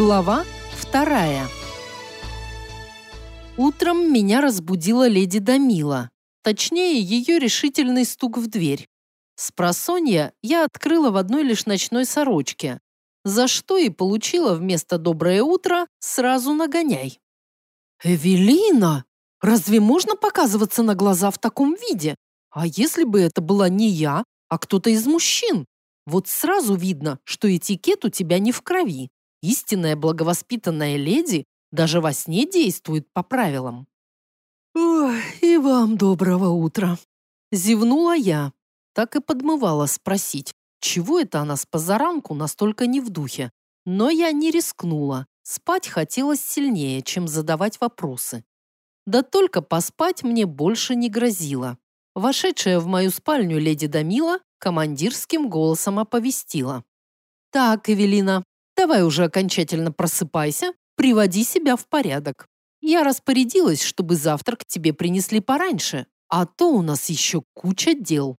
Глава вторая. Утром меня разбудила леди Дамила, точнее, ее решительный стук в дверь. С просонья я открыла в одной лишь ночной сорочке, за что и получила вместо «доброе утро» сразу нагоняй. «Эвелина, разве можно показываться на глаза в таком виде? А если бы это была не я, а кто-то из мужчин? Вот сразу видно, что этикет у тебя не в крови. Истинная благовоспитанная леди даже во сне действует по правилам. «Ой, и вам доброго утра!» Зевнула я. Так и подмывала спросить, чего это она с позаранку настолько не в духе. Но я не рискнула. Спать хотелось сильнее, чем задавать вопросы. Да только поспать мне больше не грозило. Вошедшая в мою спальню леди Дамила командирским голосом оповестила. «Так, Эвелина, давай уже окончательно просыпайся, приводи себя в порядок. Я распорядилась, чтобы завтрак тебе принесли пораньше, а то у нас еще куча дел.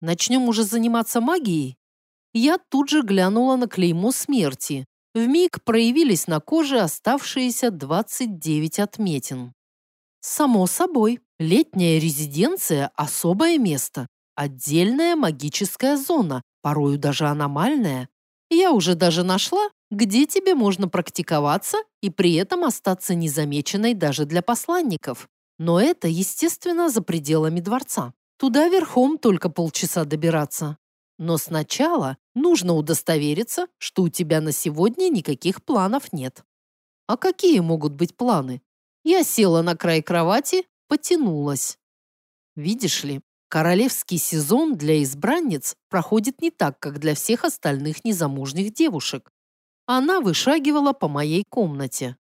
Начнем уже заниматься магией?» Я тут же глянула на клеймо смерти. Вмиг проявились на коже оставшиеся 29 отметин. Само собой, летняя резиденция – особое место. Отдельная магическая зона, порою даже аномальная. Я уже даже нашла, где тебе можно практиковаться и при этом остаться незамеченной даже для посланников. Но это, естественно, за пределами дворца. Туда верхом только полчаса добираться. Но сначала нужно удостовериться, что у тебя на сегодня никаких планов нет. А какие могут быть планы? Я села на край кровати, потянулась. Видишь ли, Королевский сезон для избранниц проходит не так, как для всех остальных незамужних девушек. Она вышагивала по моей комнате.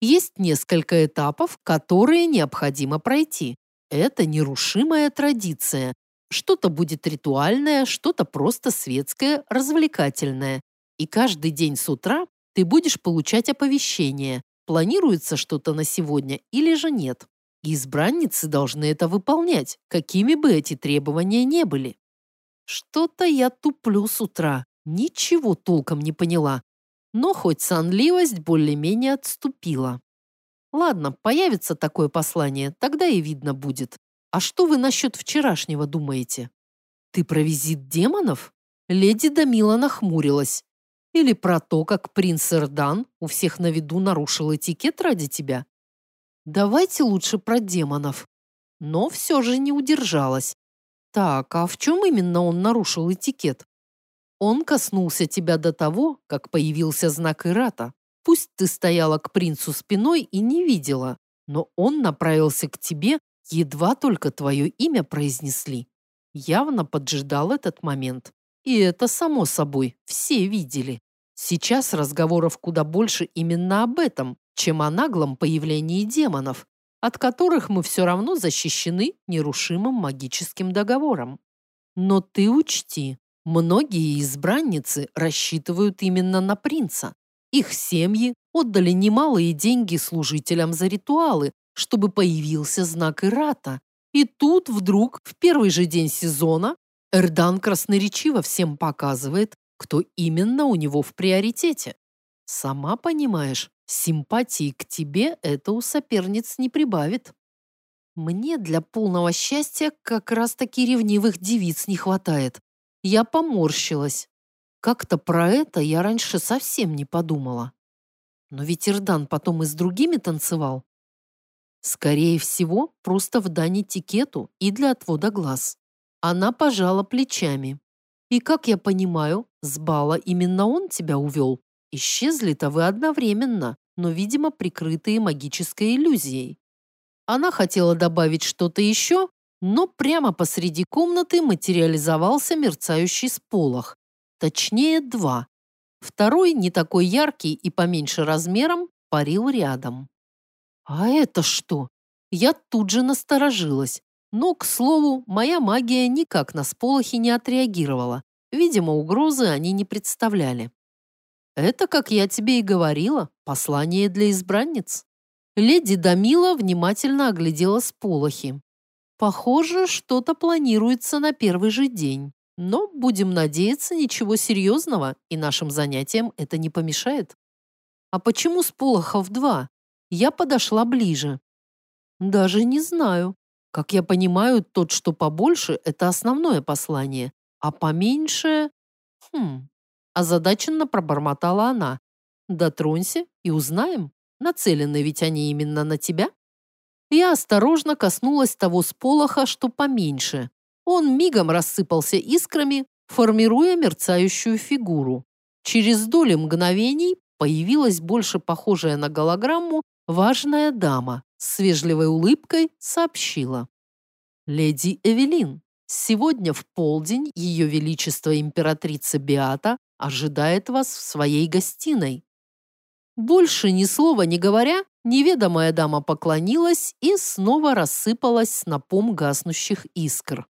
Есть несколько этапов, которые необходимо пройти. Это нерушимая традиция. Что-то будет ритуальное, что-то просто светское, развлекательное. И каждый день с утра ты будешь получать оповещение, планируется что-то на сегодня или же нет. Избранницы должны это выполнять, какими бы эти требования не были. Что-то я туплю с утра, ничего толком не поняла. Но хоть сонливость более-менее отступила. Ладно, появится такое послание, тогда и видно будет. А что вы насчет вчерашнего думаете? Ты про визит демонов? Леди Дамила нахмурилась. Или про то, как принц Эрдан у всех на виду нарушил этикет ради тебя? Давайте лучше про демонов. Но все же не удержалась. Так, а в чем именно он нарушил этикет? Он коснулся тебя до того, как появился знак Ирата. Пусть ты стояла к принцу спиной и не видела, но он направился к тебе, едва только твое имя произнесли. Явно поджидал этот момент. И это, само собой, все видели. Сейчас разговоров куда больше именно об этом, чем о наглом появлении демонов, от которых мы все равно защищены нерушимым магическим договором. Но ты учти, многие избранницы рассчитывают именно на принца. Их семьи отдали немалые деньги служителям за ритуалы, чтобы появился знак Ирата. И тут вдруг, в первый же день сезона, Эрдан красноречиво всем показывает, кто именно у него в приоритете. Сама понимаешь, Симпатии к тебе это у соперниц не прибавит. Мне для полного счастья как раз-таки ревнивых девиц не хватает. Я поморщилась. Как-то про это я раньше совсем не подумала. Но ведь Ирдан потом и с другими танцевал. Скорее всего, просто в дань этикету и для отвода глаз. Она пожала плечами. И, как я понимаю, с бала именно он тебя увел. Исчезли-то вы одновременно, но, видимо, прикрытые магической иллюзией. Она хотела добавить что-то еще, но прямо посреди комнаты материализовался мерцающий сполох. Точнее, два. Второй, не такой яркий и поменьше размером, парил рядом. «А это что?» Я тут же насторожилась. Но, к слову, моя магия никак на сполохи не отреагировала. Видимо, угрозы они не представляли. Это, как я тебе и говорила, послание для избранниц. Леди Дамила внимательно оглядела сполохи. Похоже, что-то планируется на первый же день. Но, будем надеяться, ничего серьезного, и нашим занятиям это не помешает. А почему с Полохов два? Я подошла ближе. Даже не знаю. Как я понимаю, тот, что побольше, это основное послание, а поменьше... Хм... Озадаченно пробормотала она. Дотронься и узнаем, нацелены ведь они именно на тебя. Я осторожно коснулась того сполоха, что поменьше. Он мигом рассыпался искрами, формируя мерцающую фигуру. Через доли мгновений появилась больше похожая на голограмму важная дама с вежливой улыбкой сообщила. «Леди Эвелин, сегодня в полдень Ее Величество Императрица Биата ожидает вас в своей гостиной». Больше ни слова не говоря, неведомая дама поклонилась и снова рассыпалась снопом гаснущих искр.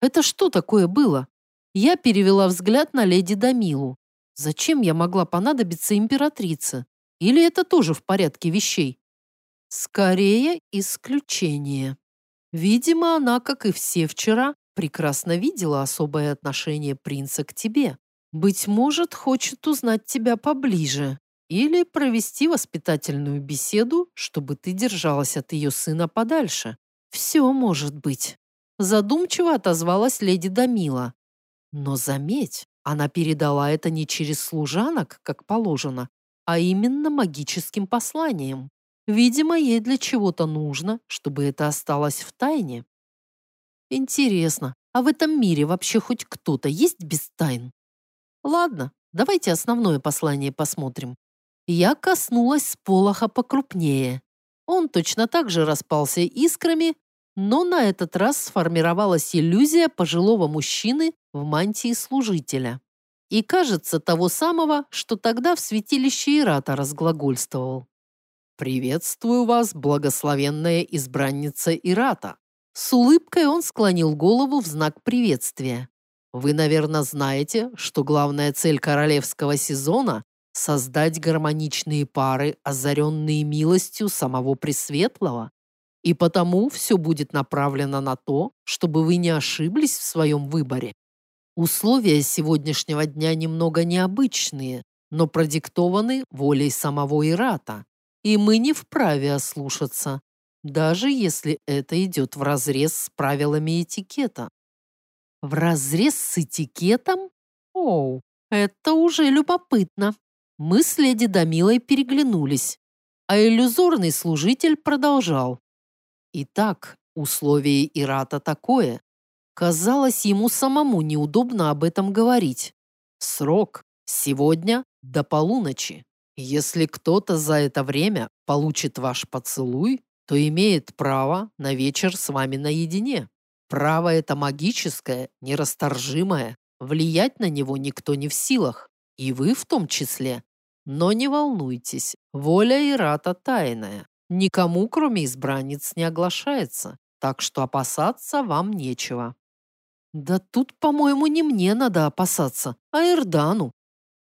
«Это что такое было?» Я перевела взгляд на леди Дамилу. Зачем я могла понадобиться императрице? Или это тоже в порядке вещей? Скорее, исключение. Видимо, она, как и все вчера, прекрасно видела особое отношение принца к тебе. Быть может, хочет узнать тебя поближе или провести воспитательную беседу, чтобы ты держалась от ее сына подальше. Все может быть. Задумчиво отозвалась леди Дамила. Но заметь, она передала это не через служанок, как положено, а именно магическим посланием. Видимо, ей для чего-то нужно, чтобы это осталось в тайне. Интересно, а в этом мире вообще хоть кто-то есть без тайн? Ладно, давайте основное послание посмотрим. Я коснулась сполоха покрупнее. Он точно так же распался искрами, но на этот раз сформировалась иллюзия пожилого мужчины в мантии служителя. И, кажется, того самого, что тогда в святилище Ирата разглагольствовал. «Приветствую вас, благословенная избранница Ирата!» С улыбкой он склонил голову в знак приветствия. «Вы, наверное, знаете, что главная цель королевского сезона – создать гармоничные пары, озаренные милостью самого Пресветлого. И потому все будет направлено на то, чтобы вы не ошиблись в своем выборе. Условия сегодняшнего дня немного необычные, но продиктованы волей самого Ирата, и мы не вправе ослушаться, даже если это идет вразрез с правилами этикета. Вразрез с этикетом? Оу, это уже любопытно. Мы с леди Дамилой переглянулись, а иллюзорный служитель продолжал. Итак, условие Ирата такое. Казалось, ему самому неудобно об этом говорить. Срок сегодня до полуночи. Если кто-то за это время получит ваш поцелуй, то имеет право на вечер с вами наедине. Право это магическое, нерасторжимое. Влиять на него никто не в силах. И вы в том числе. Но не волнуйтесь, воля Ирата тайная. Никому, кроме избранниц, не оглашается. Так что опасаться вам нечего. Да тут, по-моему, не мне надо опасаться, а Эрдану.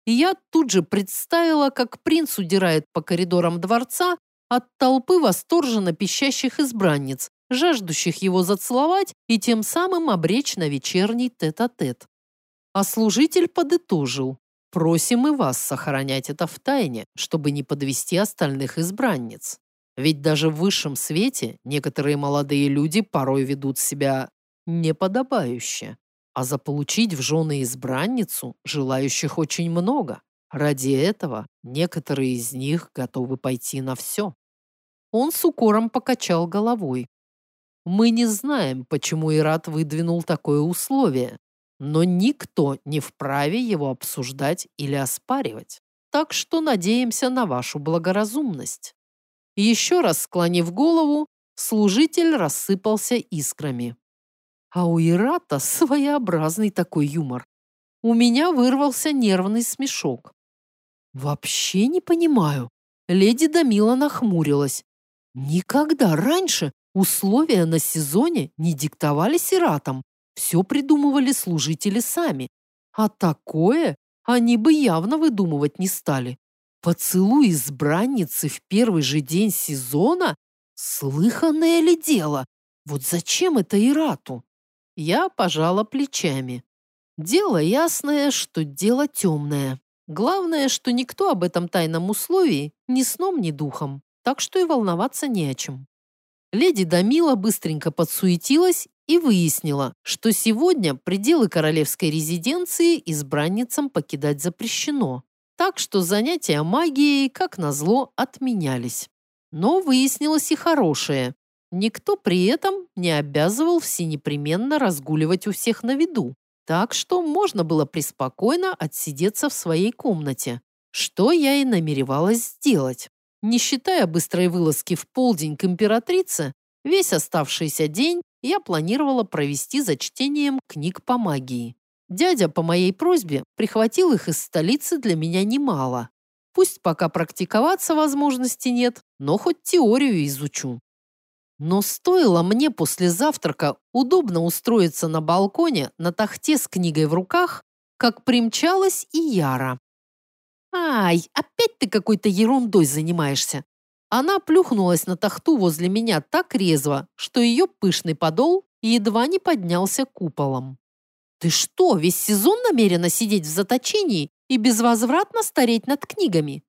И я тут же представила, как принц удирает по коридорам дворца от толпы восторженно пищащих избранниц, жаждущих его зацеловать и тем самым обречь на вечерний тет-а-тет. -тет. А служитель подытожил. Просим и вас сохранять это в тайне, чтобы не подвести остальных избранниц. Ведь даже в высшем свете некоторые молодые люди порой ведут себя неподобающе. А заполучить в жены избранницу желающих очень много. Ради этого некоторые из них готовы пойти на все. Он с укором покачал головой. Мы не знаем, почему Ират выдвинул такое условие, но никто не вправе его обсуждать или оспаривать. Так что надеемся на вашу благоразумность. Еще раз склонив голову, служитель рассыпался искрами. А у Ирата своеобразный такой юмор. У меня вырвался нервный смешок. Вообще не понимаю. Леди Дамила нахмурилась. Никогда раньше условия на сезоне не диктовались Иратом. Все придумывали служители сами. А такое они бы явно выдумывать не стали. Поцелуй избранницы в первый же день сезона? Слыханное ли дело? Вот зачем это Ирату? Я пожала плечами. Дело ясное, что дело темное. Главное, что никто об этом тайном условии ни сном, ни духом, так что и волноваться не о чем. Леди Дамила быстренько подсуетилась и выяснила, что сегодня пределы королевской резиденции избранницам покидать запрещено, так что занятия магией, как назло, отменялись. Но выяснилось и хорошее. Никто при этом не обязывал всенепременно разгуливать у всех на виду. Так что можно было преспокойно отсидеться в своей комнате, что я и намеревалась сделать. Не считая быстрой вылазки в полдень к императрице, весь оставшийся день я планировала провести за чтением книг по магии. Дядя по моей просьбе прихватил их из столицы для меня немало. Пусть пока практиковаться возможности нет, но хоть теорию изучу. Но стоило мне после завтрака удобно устроиться на балконе на тахте с книгой в руках, как примчалась и Яра. «Ай, опять ты какой-то ерундой занимаешься!» Она плюхнулась на тахту возле меня так резво, что ее пышный подол едва не поднялся куполом. «Ты что, весь сезон намерена сидеть в заточении и безвозвратно стареть над книгами?»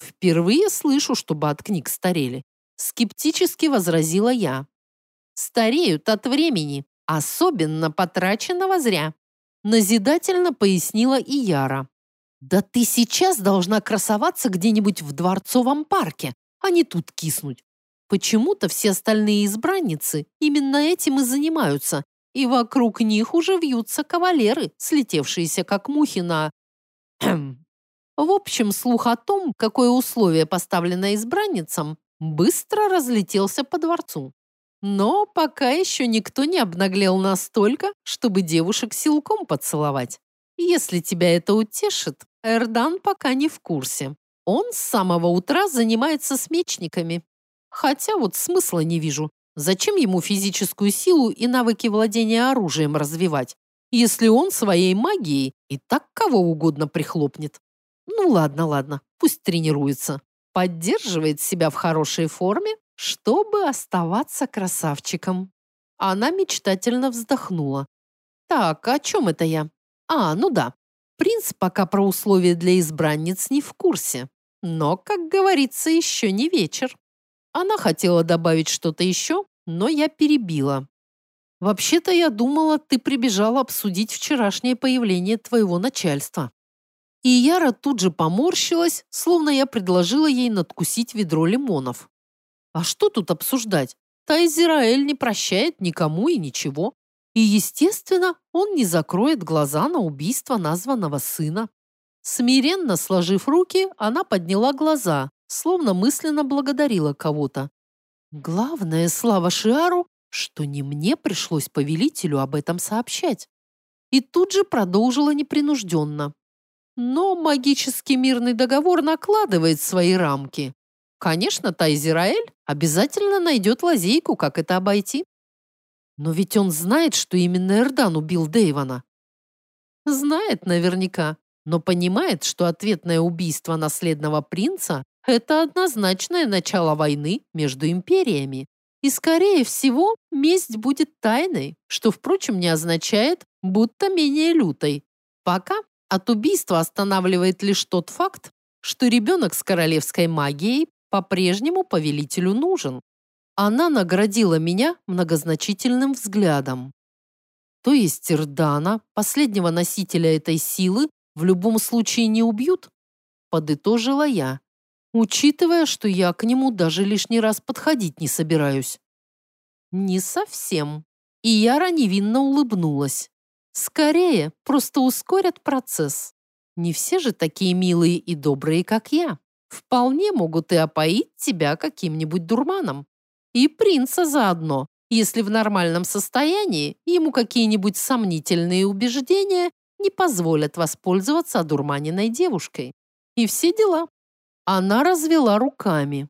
Впервые слышу, чтобы от книг старели. Скептически возразила я. Стареют от времени, особенно потраченного зря. Назидательно пояснила и Яра. Да ты сейчас должна красоваться где-нибудь в дворцовом парке, а не тут киснуть. Почему-то все остальные избранницы именно этим и занимаются, и вокруг них уже вьются кавалеры, слетевшиеся как мухи на... В общем, слух о том, какое условие поставлено избранницам, быстро разлетелся по дворцу. Но пока еще никто не обнаглел настолько, чтобы девушек силком поцеловать. Если тебя это утешит, Эрдан пока не в курсе. Он с самого утра занимается с мечниками. Хотя вот смысла не вижу. Зачем ему физическую силу и навыки владения оружием развивать, если он своей магией и так кого угодно прихлопнет? Ну ладно, ладно, пусть тренируется поддерживает себя в хорошей форме, чтобы оставаться красавчиком. Она мечтательно вздохнула. Так, о чем это я? А, ну да. Принц пока про условия для избранниц не в курсе. Но, как говорится, еще не вечер. Она хотела добавить что-то еще, но я перебила. Вообще-то я думала, ты прибежала обсудить вчерашнее появление твоего начальства. И Яра тут же поморщилась, словно я предложила ей надкусить ведро лимонов. А что тут обсуждать? Тайзераэль не прощает никому и ничего. И, естественно, он не закроет глаза на убийство названного сына. Смиренно сложив руки, она подняла глаза, словно мысленно благодарила кого-то. Главное, слава Шиару, что не мне пришлось повелителю об этом сообщать. И тут же продолжила непринужденно. Но магический мирный договор накладывает свои рамки. Конечно, Тайзераэль обязательно найдет лазейку, как это обойти. Но ведь он знает, что именно Эрдан убил Дэйвана. Знает наверняка, но понимает, что ответное убийство наследного принца – это однозначное начало войны между империями. И, скорее всего, месть будет тайной, что, впрочем, не означает, будто менее лютой. Пока от убийства останавливает лишь тот факт, что ребенок с королевской магией по-прежнему повелителю нужен. Она наградила меня многозначительным взглядом. То есть Ирдана, последнего носителя этой силы, в любом случае не убьют? Подытожила я, учитывая, что я к нему даже лишний раз подходить не собираюсь. Не совсем. И Яра невинно улыбнулась. Скорее, просто ускорят процесс. Не все же такие милые и добрые, как я. Вполне могут и опоить тебя каким-нибудь дурманом. И принца заодно, если в нормальном состоянии ему какие-нибудь сомнительные убеждения не позволят воспользоваться одурманенной девушкой. И все дела. Она развела руками.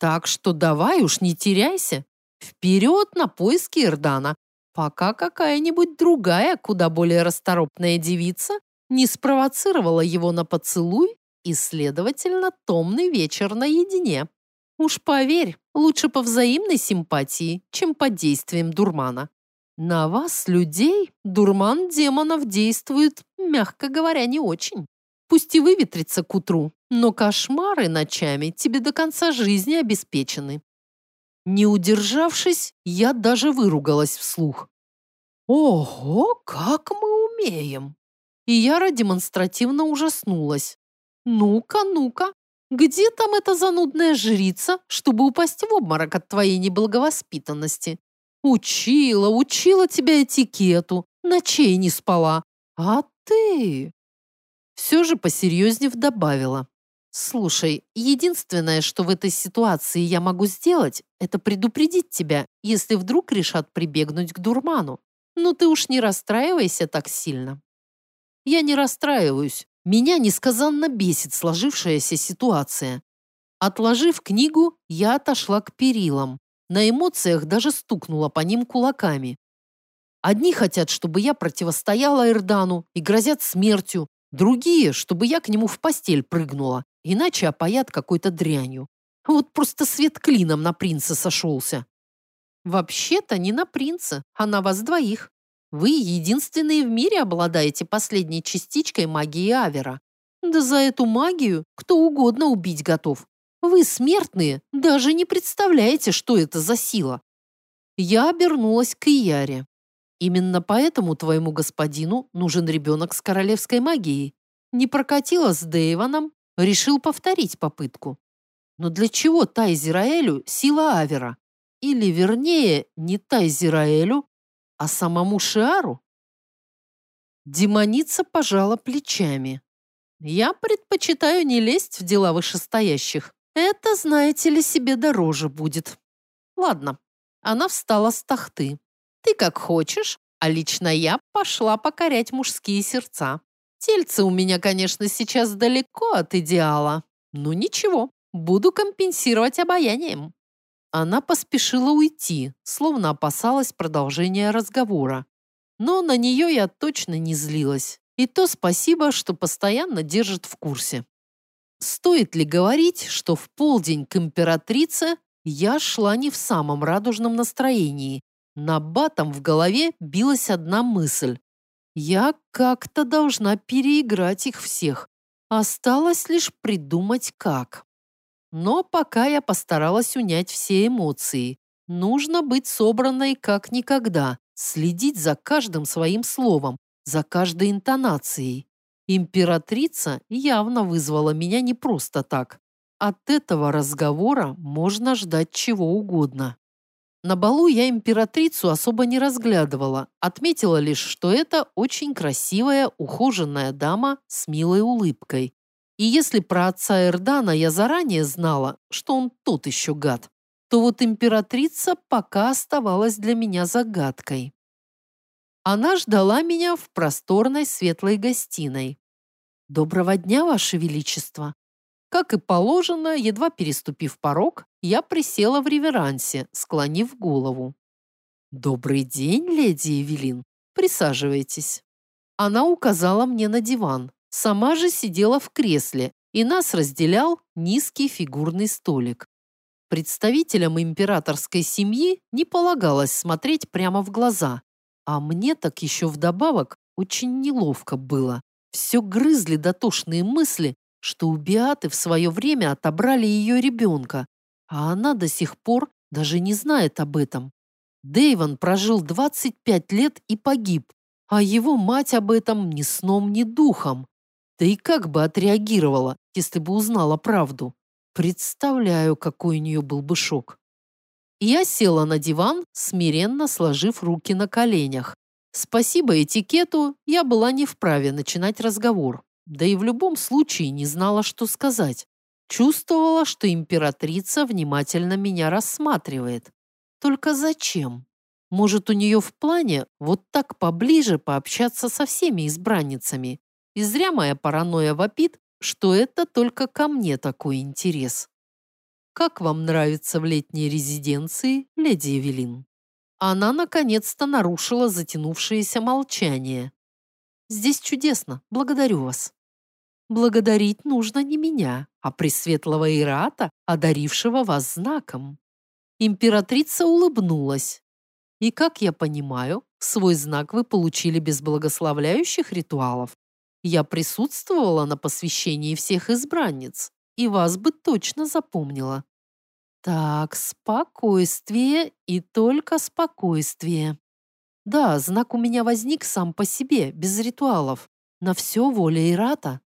Так что давай уж не теряйся. Вперед на поиски Ирдана, пока какая-нибудь другая, куда более расторопная девица не спровоцировала его на поцелуй и, следовательно, томный вечер наедине. Уж поверь, лучше по взаимной симпатии, чем под действием дурмана. На вас, людей, дурман демонов действует, мягко говоря, не очень. Пусть и выветрится к утру, но кошмары ночами тебе до конца жизни обеспечены. Не удержавшись, я даже выругалась вслух. Ого, как мы умеем! И Яра демонстративно ужаснулась. Ну-ка, ну-ка, где там эта занудная жрица, чтобы упасть в обморок от твоей неблаговоспитанности? Учила, учила тебя этикету, ночей не спала. А ты... Все же посерьезнее добавила. Слушай, единственное, что в этой ситуации я могу сделать, это предупредить тебя, если вдруг решат прибегнуть к дурману. Ну ты уж не расстраивайся так сильно. Я не расстраиваюсь. Меня несказанно бесит сложившаяся ситуация. Отложив книгу, я отошла к перилам. На эмоциях даже стукнула по ним кулаками. Одни хотят, чтобы я противостояла Эрдану и грозят смертью, другие, чтобы я к нему в постель прыгнула, иначе опоят какой-то дрянью. Вот просто свет клином на принца сошелся. Вообще-то не на принца, а на вас двоих. Вы единственные в мире обладаете последней частичкой магии Авера. Да за эту магию кто угодно убить готов. Вы, смертные, даже не представляете, что это за сила. Я обернулась к Ияре. Именно поэтому твоему господину нужен ребенок с королевской магией. Не прокатила с Дэйвоном, решил повторить попытку. Но для чего Тайзераэлю сила Авера? Или, вернее, не Тайзераэлю, а самому Шиару? Демоница пожала плечами. Я предпочитаю не лезть в дела вышестоящих. Это, знаете ли, себе дороже будет. Ладно. Она встала с тахты. Ты как хочешь, а лично я пошла покорять мужские сердца. Тельце у меня, конечно, сейчас далеко от идеала. Но ничего, буду компенсировать обаянием. Она поспешила уйти, словно опасалась продолжения разговора. Но на нее я точно не злилась. И то спасибо, что постоянно держит в курсе. Стоит ли говорить, что в полдень к императрице я шла не в самом радужном настроении. На батом в голове билась одна мысль. Я как-то должна переиграть их всех. Осталось лишь придумать как. Но пока я постаралась унять все эмоции. Нужно быть собранной как никогда, следить за каждым своим словом, за каждой интонацией. Императрица явно вызвала меня не просто так. От этого разговора можно ждать чего угодно. На балу я императрицу особо не разглядывала, отметила лишь, что это очень красивая, ухоженная дама с милой улыбкой. И если про отца Эрдана я заранее знала, что он тот еще гад, то вот императрица пока оставалась для меня загадкой. Она ждала меня в просторной светлой гостиной. «Доброго дня, Ваше Величество!» Как и положено, едва переступив порог, я присела в реверансе, склонив голову. «Добрый день, леди Эвелин. Присаживайтесь». Она указала мне на диван, Сама же сидела в кресле, и нас разделял низкий фигурный столик. Представителям императорской семьи не полагалось смотреть прямо в глаза, а мне так еще вдобавок очень неловко было. Все грызли дотошные мысли, что у Биаты в свое время отобрали ее ребенка, а она до сих пор даже не знает об этом. Дэйвон прожил 25 лет и погиб, а его мать об этом ни сном, ни духом. Да и как бы отреагировала, если бы узнала правду? Представляю, какой у нее был бы шок. Я села на диван, смиренно сложив руки на коленях. Спасибо этикету, я была не вправе начинать разговор. Да и в любом случае не знала, что сказать. Чувствовала, что императрица внимательно меня рассматривает. Только зачем? Может, у нее в плане вот так поближе пообщаться со всеми избранницами и зря моя паранойя вопит, что это только ко мне такой интерес. Как вам нравится в летней резиденции, леди Эвелин? Она наконец-то нарушила затянувшееся молчание. Здесь чудесно, благодарю вас. Благодарить нужно не меня, а Пресветлого Ирата, одарившего вас знаком. Императрица улыбнулась. И, как я понимаю, свой знак вы получили без благословляющих ритуалов. Я присутствовала на посвящении всех избранниц, и вас бы точно запомнила. Так, спокойствие и только спокойствие. Да, знак у меня возник сам по себе, без ритуалов. На все воля Ирата.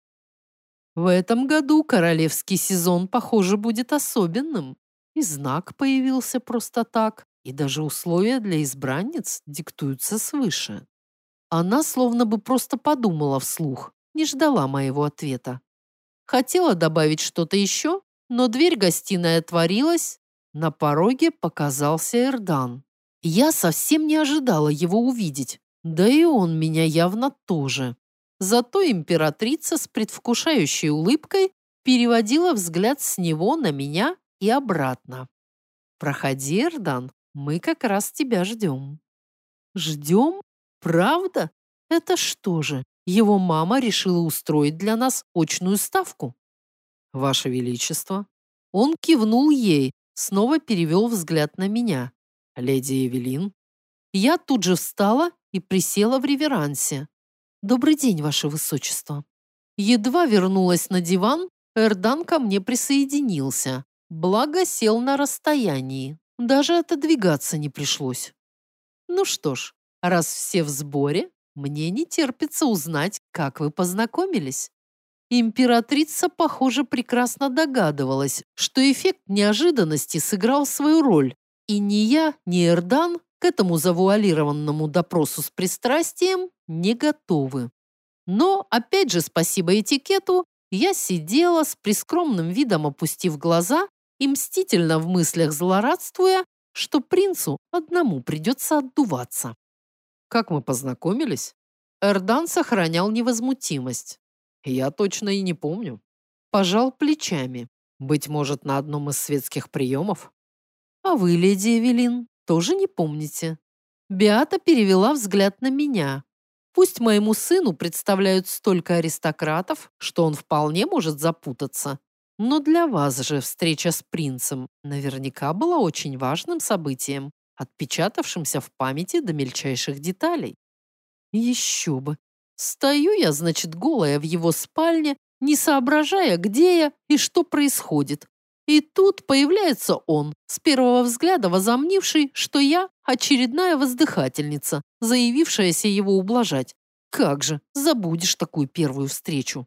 В этом году королевский сезон, похоже, будет особенным. И знак появился просто так, и даже условия для избранниц диктуются свыше. Она словно бы просто подумала вслух, не ждала моего ответа. Хотела добавить что-то еще, но дверь гостиной отворилась, на пороге показался Эрдан. Я совсем не ожидала его увидеть, да и он меня явно тоже. Зато императрица с предвкушающей улыбкой переводила взгляд с него на меня и обратно. «Проходи, Эрдан, мы как раз тебя ждем». «Ждем? Правда? Это что же, его мама решила устроить для нас очную ставку?» «Ваше Величество». Он кивнул ей, снова перевел взгляд на меня. «Леди Эвелин?» Я тут же встала и присела в реверансе. «Добрый день, Ваше Высочество». Едва вернулась на диван, Эрдан ко мне присоединился. Благо сел на расстоянии. Даже отодвигаться не пришлось. Ну что ж, раз все в сборе, мне не терпится узнать, как вы познакомились. Императрица, похоже, прекрасно догадывалась, что эффект неожиданности сыграл свою роль, и ни я, ни Эрдан к этому завуалированному допросу с пристрастием не готовы. Но, опять же, спасибо этикету, я сидела с прискромным видом опустив глаза и мстительно в мыслях злорадствуя, что принцу одному придется отдуваться. Как мы познакомились? Эрдан сохранял невозмутимость. Я точно и не помню. Пожал плечами. Быть может, на одном из светских приемов? А вы, леди Эвелин, тоже не помните? Биата перевела взгляд на меня. Пусть моему сыну представляют столько аристократов, что он вполне может запутаться. Но для вас же встреча с принцем наверняка была очень важным событием, отпечатавшимся в памяти до мельчайших деталей. Еще бы. Стою я, значит, голая в его спальне, не соображая, где я и что происходит. И тут появляется он, с первого взгляда возомнивший, что я очередная воздыхательница, заявившаяся его ублажать. Как же, забудешь такую первую встречу.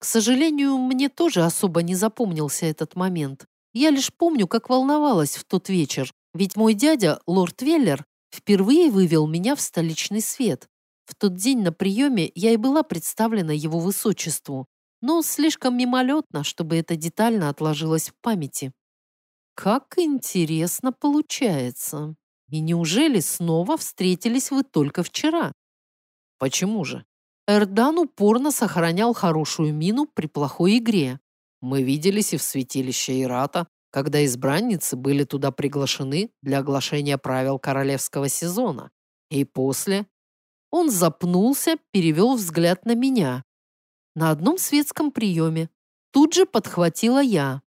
К сожалению, мне тоже особо не запомнился этот момент. Я лишь помню, как волновалась в тот вечер, ведь мой дядя, лорд Веллер, впервые вывел меня в столичный свет. В тот день на приеме я и была представлена его высочеству, но слишком мимолетно, чтобы это детально отложилось в памяти. Как интересно получается. И неужели снова встретились вы только вчера? Почему же? Эрдан упорно сохранял хорошую мину при плохой игре. Мы виделись и в святилище Ирата, когда избранницы были туда приглашены для оглашения правил королевского сезона. И после... Он запнулся, перевел взгляд на меня на одном светском приеме. Тут же подхватила я.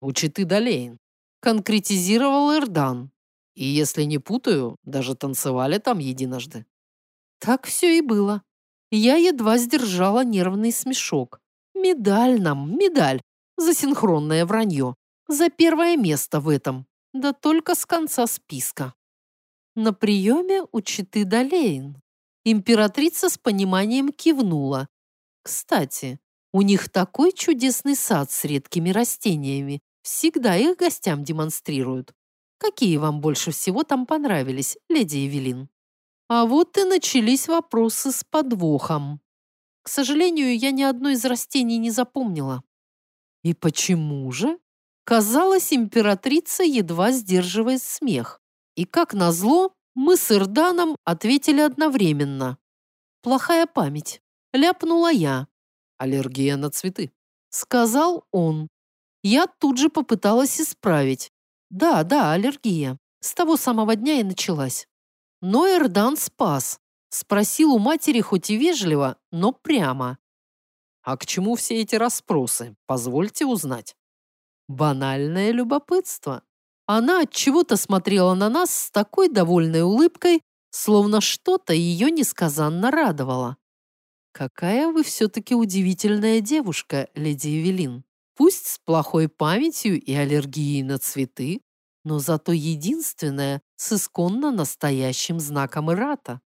«Учиты Долейн», — конкретизировал Эрдан. И если не путаю, даже танцевали там единожды. Так все и было. Я едва сдержала нервный смешок. Медаль нам, медаль. За синхронное вранье. За первое место в этом. Да только с конца списка. На приеме у Читы Долейн. Императрица с пониманием кивнула, кстати, у них такой чудесный сад с редкими растениями. Всегда их гостям демонстрируют. Какие вам больше всего там понравились, леди Эвелин? А вот и начались вопросы с подвохом. К сожалению, я ни одно из растений не запомнила. И почему же? Казалось, императрица едва сдерживает смех. И как назло, мы с Ирданом ответили одновременно. Плохая память. Ляпнула я. Аллергия на цветы. Сказал он. Я тут же попыталась исправить. Да, да, аллергия. С того самого дня и началась. Но Эрдан спас. Спросил у матери хоть и вежливо, но прямо. А к чему все эти расспросы? Позвольте узнать. Банальное любопытство. Она от чего-то смотрела на нас с такой довольной улыбкой, словно что-то ее несказанно радовало. Какая вы все-таки удивительная девушка, леди Эвелин. Пусть с плохой памятью и аллергией на цветы, но зато единственная с исконно настоящим знаком Ирата.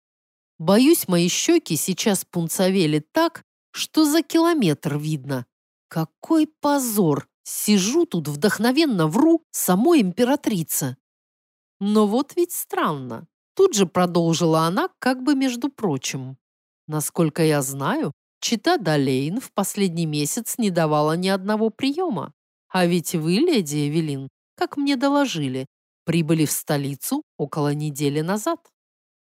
Боюсь, мои щеки сейчас пунцовели так, что за километр видно. Какой позор! Сижу тут вдохновенно вру самой императрице. Но вот ведь странно. Тут же продолжила она, как бы между прочим. Насколько я знаю, Чита Далейн в последний месяц не давала ни одного приема. А ведь вы, леди Эвелин, как мне доложили, прибыли в столицу около недели назад.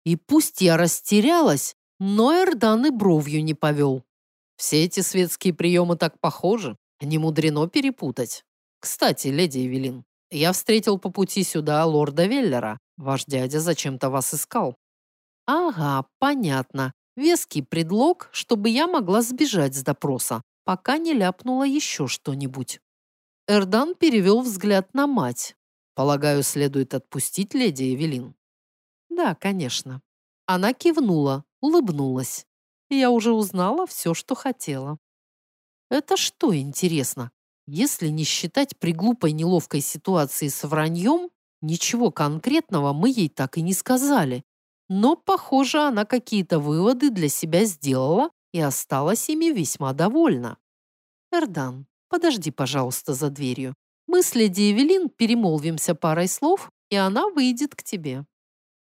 И пусть я растерялась, но Эрдан и бровью не повел. Все эти светские приемы так похожи, не мудрено перепутать. Кстати, леди Эвелин, я встретил по пути сюда лорда Веллера. Ваш дядя зачем-то вас искал. Ага, понятно. Веский предлог, чтобы я могла сбежать с допроса, пока не ляпнула еще что-нибудь. Эрдан перевел взгляд на мать. Полагаю, следует отпустить леди Эвелин. Да, конечно. Она кивнула, улыбнулась. Я уже узнала все, что хотела. Это что, интересно? Если не считать приглупой неловкой ситуации с враньем, ничего конкретного мы ей так и не сказали. Но, похоже, она какие-то выводы для себя сделала и осталась ими весьма довольна. Эрдан, подожди, пожалуйста, за дверью. Мы с леди Эвелин перемолвимся парой слов, и она выйдет к тебе.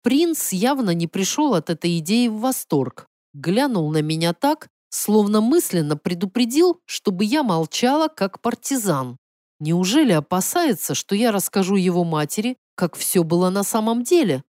Принц явно не пришел от этой идеи в восторг. Глянул на меня так, Словно мысленно предупредил, чтобы я молчала, как партизан. Неужели опасается, что я расскажу его матери, как все было на самом деле?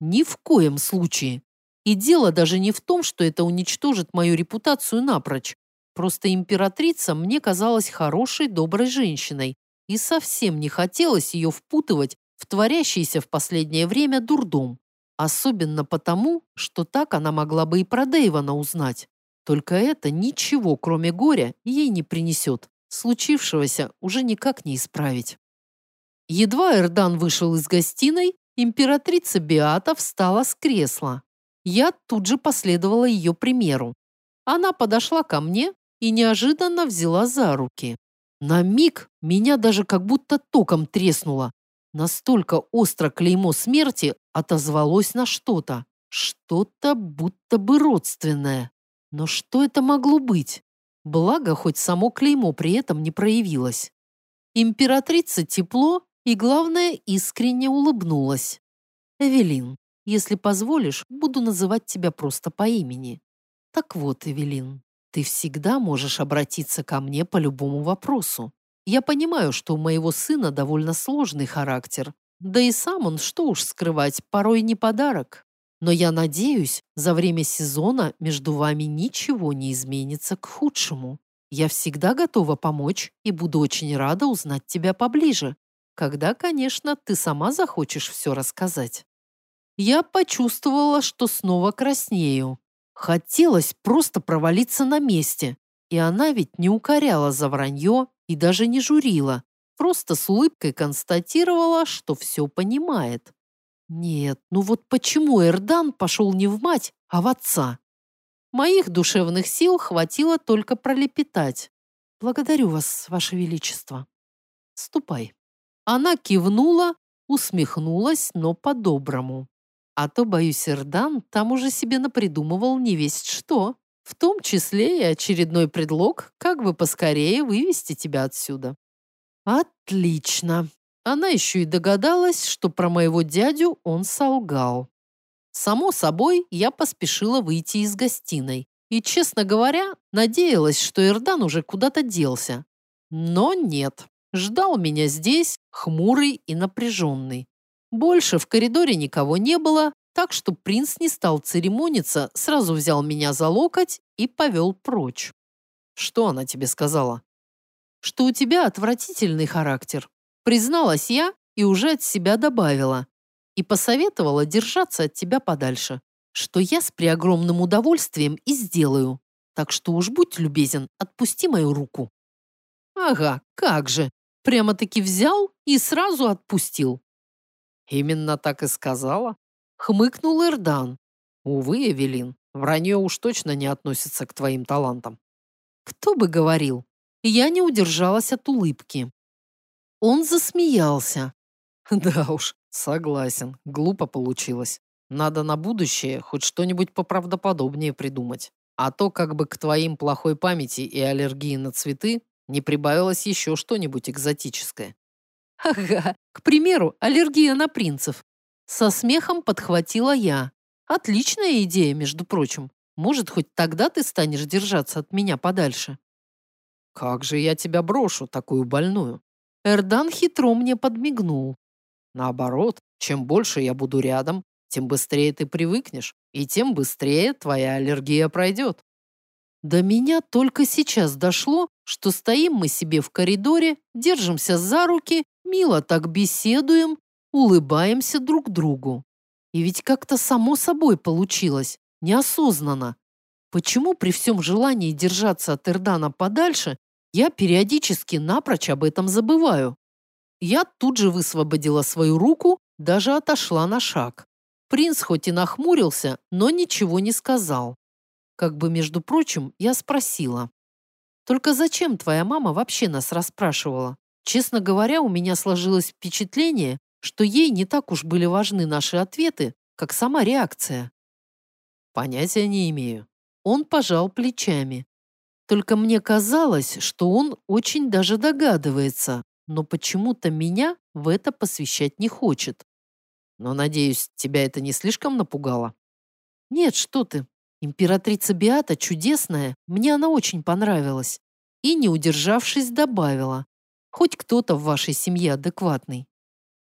Ни в коем случае. И дело даже не в том, что это уничтожит мою репутацию напрочь. Просто императрица мне казалась хорошей, доброй женщиной, и совсем не хотелось ее впутывать в творящийся в последнее время дурдом. Особенно потому, что так она могла бы и про Дэйвана узнать. Только это ничего, кроме горя, ей не принесет. Случившегося уже никак не исправить. Едва Эрдан вышел из гостиной, императрица Биата встала с кресла. Я тут же последовала ее примеру. Она подошла ко мне и неожиданно взяла за руки. На миг меня даже как будто током треснуло. Настолько остро клеймо смерти отозвалось на что-то. Что-то будто бы родственное. Но что это могло быть? Благо, хоть само клеймо при этом не проявилось. Императрица тепло и, главное, искренне улыбнулась. «Эвелин, если позволишь, буду называть тебя просто по имени. Так вот, Эвелин, ты всегда можешь обратиться ко мне по любому вопросу. Я понимаю, что у моего сына довольно сложный характер, да и сам он, что уж скрывать, порой не подарок. Но я надеюсь, за время сезона между вами ничего не изменится к худшему. Я всегда готова помочь и буду очень рада узнать тебя поближе, когда, конечно, ты сама захочешь все рассказать. Я почувствовала, что снова краснею. Хотелось просто провалиться на месте. И она ведь не укоряла за вранье и даже не журила. Просто с улыбкой констатировала, что все понимает. Нет, ну вот почему Эрдан пошел не в мать, а в отца? Моих душевных сил хватило только пролепетать. Благодарю вас, ваше величество. Ступай. Она кивнула, усмехнулась, но по-доброму. А то, боюсь, Эрдан там уже себе напридумывал не весть что, в том числе и очередной предлог, как бы поскорее вывести тебя отсюда. Отлично. Она еще и догадалась, что про моего дядю он солгал. Само собой, я поспешила выйти из гостиной. И, честно говоря, надеялась, что Эрдан уже куда-то делся. Но нет. Ждал меня здесь, хмурый и напряженный. Больше в коридоре никого не было, так что принц не стал церемониться, сразу взял меня за локоть и повел прочь. «Что она тебе сказала?» «Что у тебя отвратительный характер», Призналась я и уже от себя добавила. И посоветовала держаться от тебя подальше, что я с преогромным удовольствием и сделаю. Так что уж будь любезен, отпусти мою руку. Ага, как же. Прямо-таки взял и сразу отпустил. Именно так и сказала. Хмыкнул Эрдан. Увы, Эвелин, Вранье уж точно не относится к твоим талантам. Кто бы говорил? Я не удержалась от улыбки. Он засмеялся. Да уж, согласен, глупо получилось. Надо на будущее хоть что-нибудь поправдоподобнее придумать. А то как бы к твоим плохой памяти и аллергии на цветы не прибавилось еще что-нибудь экзотическое. Ага, к примеру, аллергия на принцев. Со смехом подхватила я. Отличная идея, между прочим. Может, хоть тогда ты станешь держаться от меня подальше. Как же я тебя брошу, такую больную? Эрдан хитро мне подмигнул. Наоборот, чем больше я буду рядом, тем быстрее ты привыкнешь, и тем быстрее твоя аллергия пройдет. До меня только сейчас дошло, что стоим мы себе в коридоре, держимся за руки, мило так беседуем, улыбаемся друг другу. И ведь как-то само собой получилось, неосознанно. Почему при всем желании держаться от Эрдана подальше, я периодически напрочь об этом забываю? Я тут же высвободила свою руку, даже отошла на шаг. Принц хоть и нахмурился, но ничего не сказал. Как бы, между прочим, я спросила. «Только зачем твоя мама вообще нас расспрашивала? Честно говоря, у меня сложилось впечатление, что ей не так уж были важны наши ответы, как сама реакция». «Понятия не имею». Он пожал плечами. Только мне казалось, что он очень даже догадывается, но почему-то меня в это посвящать не хочет. Но, надеюсь, тебя это не слишком напугало? Нет, что ты. Императрица Биата чудесная, мне она очень понравилась. И, не удержавшись, добавила. Хоть кто-то в вашей семье адекватный.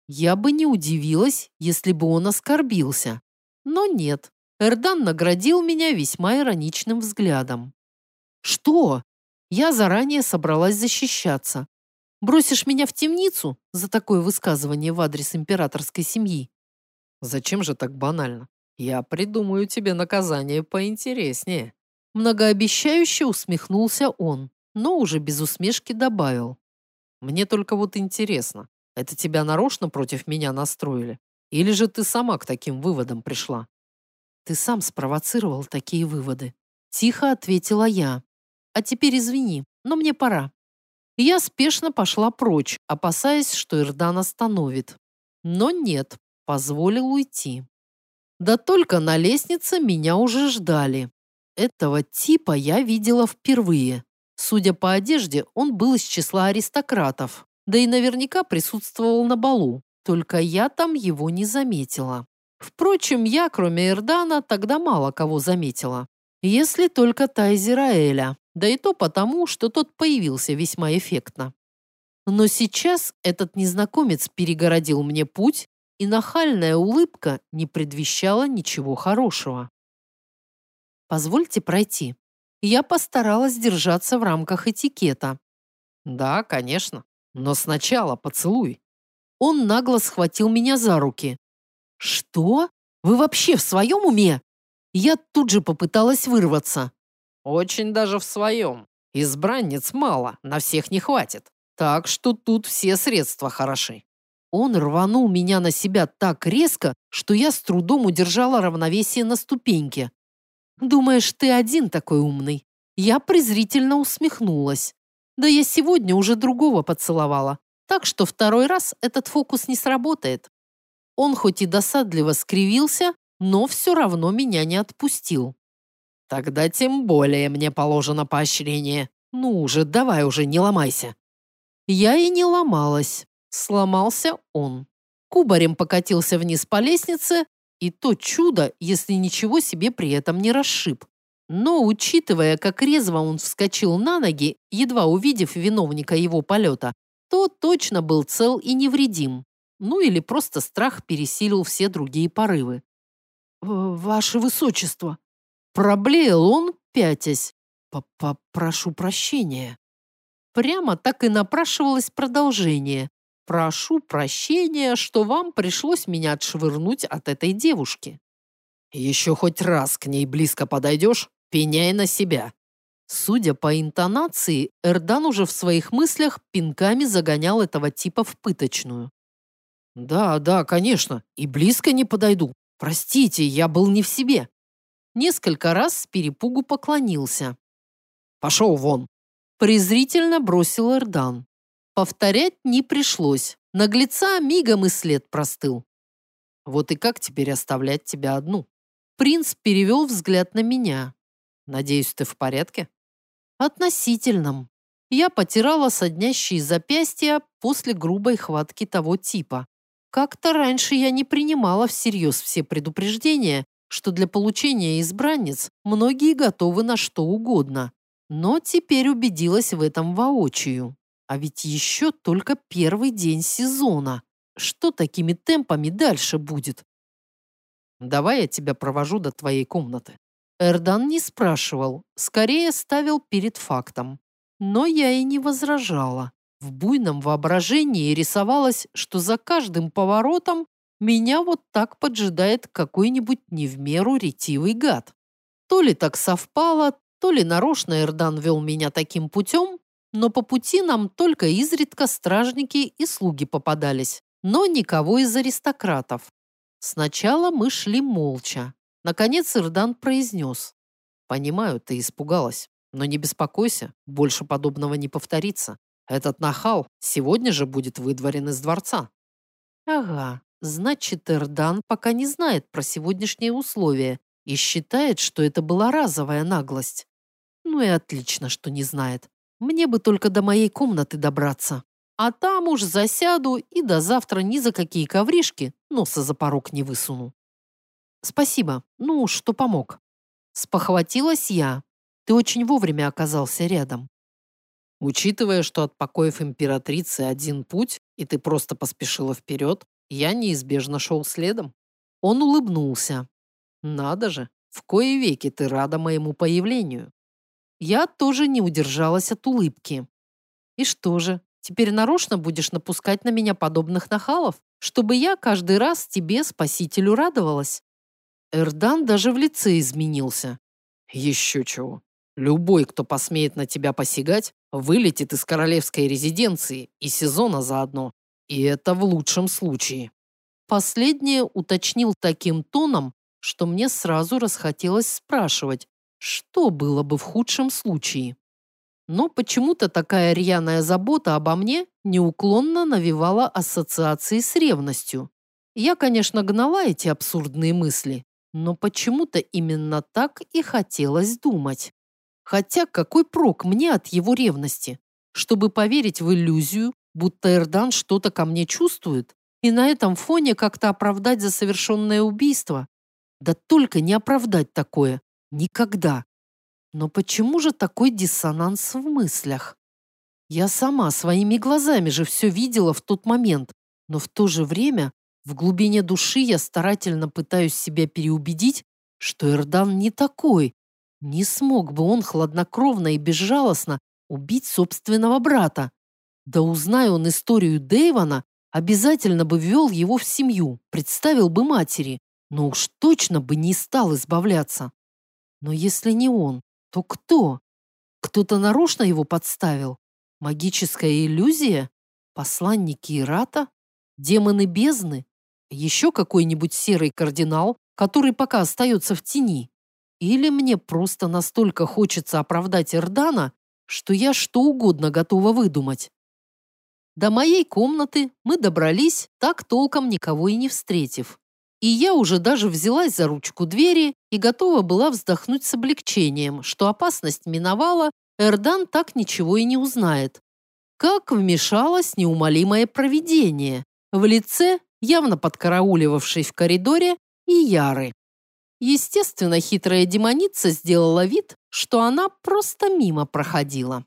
Я бы не удивилась, если бы он оскорбился. Но нет. Эрдан наградил меня весьма ироничным взглядом. Что? Я заранее собралась защищаться. Бросишь меня в темницу за такое высказывание в адрес императорской семьи? Зачем же так банально? Я придумаю тебе наказание поинтереснее. Многообещающе усмехнулся он, но уже без усмешки добавил. Мне только вот интересно, это тебя нарочно против меня настроили? Или же ты сама к таким выводам пришла? Ты сам спровоцировал такие выводы. Тихо ответила я. А теперь извини, но мне пора. Я спешно пошла прочь, опасаясь, что Ирдан остановит. Но нет, позволил уйти. Да только на лестнице меня уже ждали. Этого типа я видела впервые. Судя по одежде, он был из числа аристократов, да и наверняка присутствовал на балу, только я там его не заметила. Впрочем, я, кроме Эрдана, тогда мало кого заметила. Если только Тайзераэля, да и то потому, что тот появился весьма эффектно. Но сейчас этот незнакомец перегородил мне путь, и нахальная улыбка не предвещала ничего хорошего. «Позвольте пройти». Я постаралась держаться в рамках этикета. «Да, конечно, но сначала поцелуй». Он нагло схватил меня за руки. «Что? Вы вообще в своем уме?» Я тут же попыталась вырваться. «Очень даже в своем. Избранниц мало, на всех не хватит. Так что тут все средства хороши». Он рванул меня на себя так резко, что я с трудом удержала равновесие на ступеньке. «Думаешь, ты один такой умный?» Я презрительно усмехнулась. «Да я сегодня уже другого поцеловала, так что второй раз этот фокус не сработает». Он хоть и досадливо скривился, но все равно меня не отпустил. «Тогда тем более мне положено поощрение. Ну уже, давай уже, не ломайся». Я и не ломалась. Сломался он. Кубарем покатился вниз по лестнице, и то чудо, если ничего себе при этом не расшиб. Но, учитывая, как резво он вскочил на ноги, едва увидев виновника его полета, то точно был цел и невредим. Ну или просто страх пересилил все другие порывы. «Ваше высочество!» Проблеял он, пятясь. «Попрошу прощения». Прямо так и напрашивалось продолжение. Прошу прощения, что вам пришлось меня отшвырнуть от этой девушки. Еще хоть раз к ней близко подойдешь, пеняй на себя. Судя по интонации, Эрдан уже в своих мыслях пинками загонял этого типа в пыточную. «Да, да, конечно, и близко не подойду. Простите, я был не в себе». Несколько раз с перепугу поклонился. «Пошел вон!» презрительно бросил Эрдан. Повторять не пришлось. Наглеца мигом и след простыл. Вот и как теперь оставлять тебя одну? Принц перевел взгляд на меня. Надеюсь, ты в порядке? Относительном. Я потирала соднящие запястья после грубой хватки того типа. Как-то раньше я не принимала всерьез все предупреждения, что для получения избранниц многие готовы на что угодно. Но теперь убедилась в этом воочию. А ведь еще только первый день сезона. Что такими темпами дальше будет? Давай я тебя провожу до твоей комнаты. Эрдан не спрашивал, скорее ставил перед фактом. Но я и не возражала. В буйном воображении рисовалось, что за каждым поворотом меня вот так поджидает какой-нибудь не в меру ретивый гад. То ли так совпало, то ли нарочно Эрдан вел меня таким путем, но по пути нам только изредка стражники и слуги попадались, но никого из аристократов. Сначала мы шли молча. Наконец Эрдан произнес. «Понимаю, ты испугалась, но не беспокойся, больше подобного не повторится. Этот нахал сегодня же будет выдворен из дворца». «Ага, значит, Эрдан пока не знает про сегодняшние условия и считает, что это была разовая наглость. Ну и отлично, что не знает. Мне бы только до моей комнаты добраться. А там уж засяду и до завтра ни за какие ковришки носа за порог не высуну. Спасибо, ну, что помог. Спохватилась я. Ты очень вовремя оказался рядом. Учитывая, что от покоев императрицы один путь, и ты просто поспешила вперед, я неизбежно шел следом. Он улыбнулся. Надо же, в кои веки ты рада моему появлению. Я тоже не удержалась от улыбки. И что же, теперь нарочно будешь напускать на меня подобных нахалов, чтобы я каждый раз тебе, спасителю, радовалась? Эрдан даже в лице изменился. Еще чего. Любой, кто посмеет на тебя посягать, вылетит из королевской резиденции и сезона заодно. И это в лучшем случае. Последнее уточнил таким тоном, что мне сразу расхотелось спрашивать, что было бы в худшем случае? Но почему-то такая рьяная забота обо мне неуклонно навевала ассоциации с ревностью. Я, конечно, гнала эти абсурдные мысли, но почему-то именно так и хотелось думать. Хотя какой прок мне от его ревности? Чтобы поверить в иллюзию, будто Эрдан что-то ко мне чувствует, и на этом фоне как-то оправдать за совершенное убийство? Да только не оправдать такое. Никогда. Но почему же такой диссонанс в мыслях? Я сама своими глазами же все видела в тот момент, но в то же время в глубине души я старательно пытаюсь себя переубедить, что Эрдан не такой. Не смог бы он хладнокровно и безжалостно убить собственного брата. Да узнай он историю Дэйвана, обязательно бы ввел его в семью, представил бы матери, но уж точно бы не стал избавляться. Но если не он, то кто? Кто-то нарочно его подставил? Магическая иллюзия? Посланники Ирата? Демоны бездны? Еще какой-нибудь серый кардинал, который пока остается в тени? Или мне просто настолько хочется оправдать Эрдана, что я что угодно готова выдумать? До моей комнаты мы добрались, так толком никого и не встретив. И я уже даже взялась за ручку двери и готова была вздохнуть с облегчением, что опасность миновала, Эрдан так ничего и не узнает. Как вмешалось неумолимое провидение в лице, явно подкарауливавшей в коридоре, и Яры. Естественно, хитрая демоница сделала вид, что она просто мимо проходила.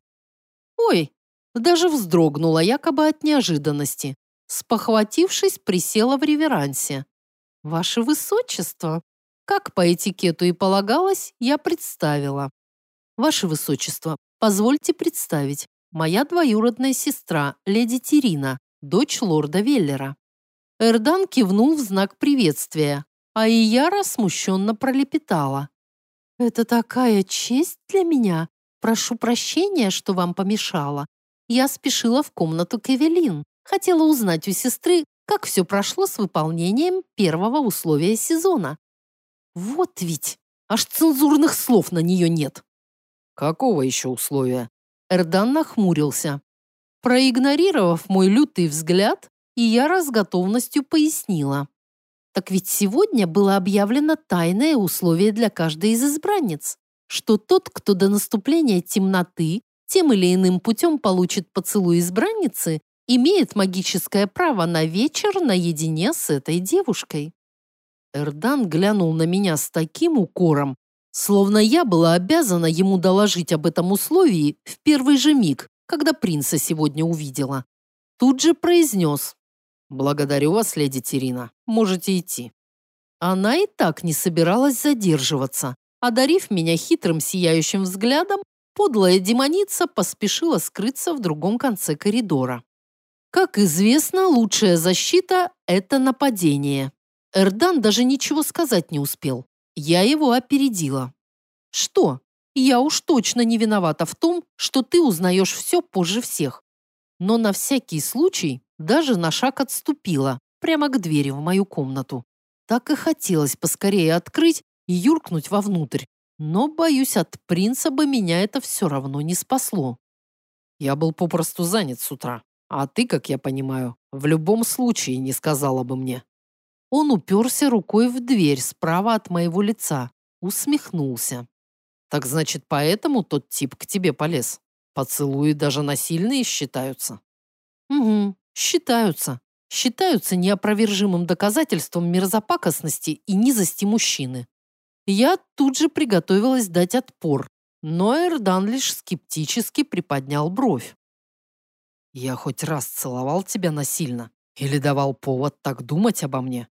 «Ой!» Даже вздрогнула якобы от неожиданности. Спохватившись, присела в реверансе. «Ваше Высочество!» Как по этикету и полагалось, я представила. «Ваше Высочество, позвольте представить, моя двоюродная сестра, леди Терина, дочь лорда Веллера». Эрдан кивнул в знак приветствия, а Ияра смущенно пролепетала. «Это такая честь для меня. Прошу прощения, что вам помешала. Я спешила в комнату к Эвелин. Хотела узнать у сестры, как все прошло с выполнением первого условия сезона. Вот ведь Аж цензурных слов на нее нет. Какого еще условия? Эрдан нахмурился. Проигнорировав мой лютый взгляд, и я с готовностью пояснила. Так ведь сегодня было объявлено тайное условие для каждой из избранниц, что тот, кто до наступления темноты тем или иным путем получит поцелуй избранницы, имеет магическое право на вечер наедине с этой девушкой. Эрдан глянул на меня с таким укором, словно я была обязана ему доложить об этом условии в первый же миг, когда принца сегодня увидела. Тут же произнес. «Благодарю вас, леди Терина. Можете идти». Она и так не собиралась задерживаться. Одарив меня хитрым сияющим взглядом, подлая демоница поспешила скрыться в другом конце коридора. Как известно, лучшая защита – это нападение. Эрдан даже ничего сказать не успел. Я его опередила. Что? Я уж точно не виновата в том, что ты узнаешь все позже всех. Но на всякий случай даже на шаг отступила, прямо к двери в мою комнату. Так и хотелось поскорее открыть и юркнуть вовнутрь. Но, боюсь, от принца бы меня это все равно не спасло. Я был попросту занят с утра. А ты, как я понимаю, в любом случае не сказала бы мне. Он уперся рукой в дверь справа от моего лица, усмехнулся. Так значит, поэтому тот тип к тебе полез? Поцелуи даже насильные считаются? Угу, считаются. Считаются неопровержимым доказательством мерзопакостности и низости мужчины. Я тут же приготовилась дать отпор, но Эрдан лишь скептически приподнял бровь. Я хоть раз целовал тебя насильно или давал повод так думать обо мне?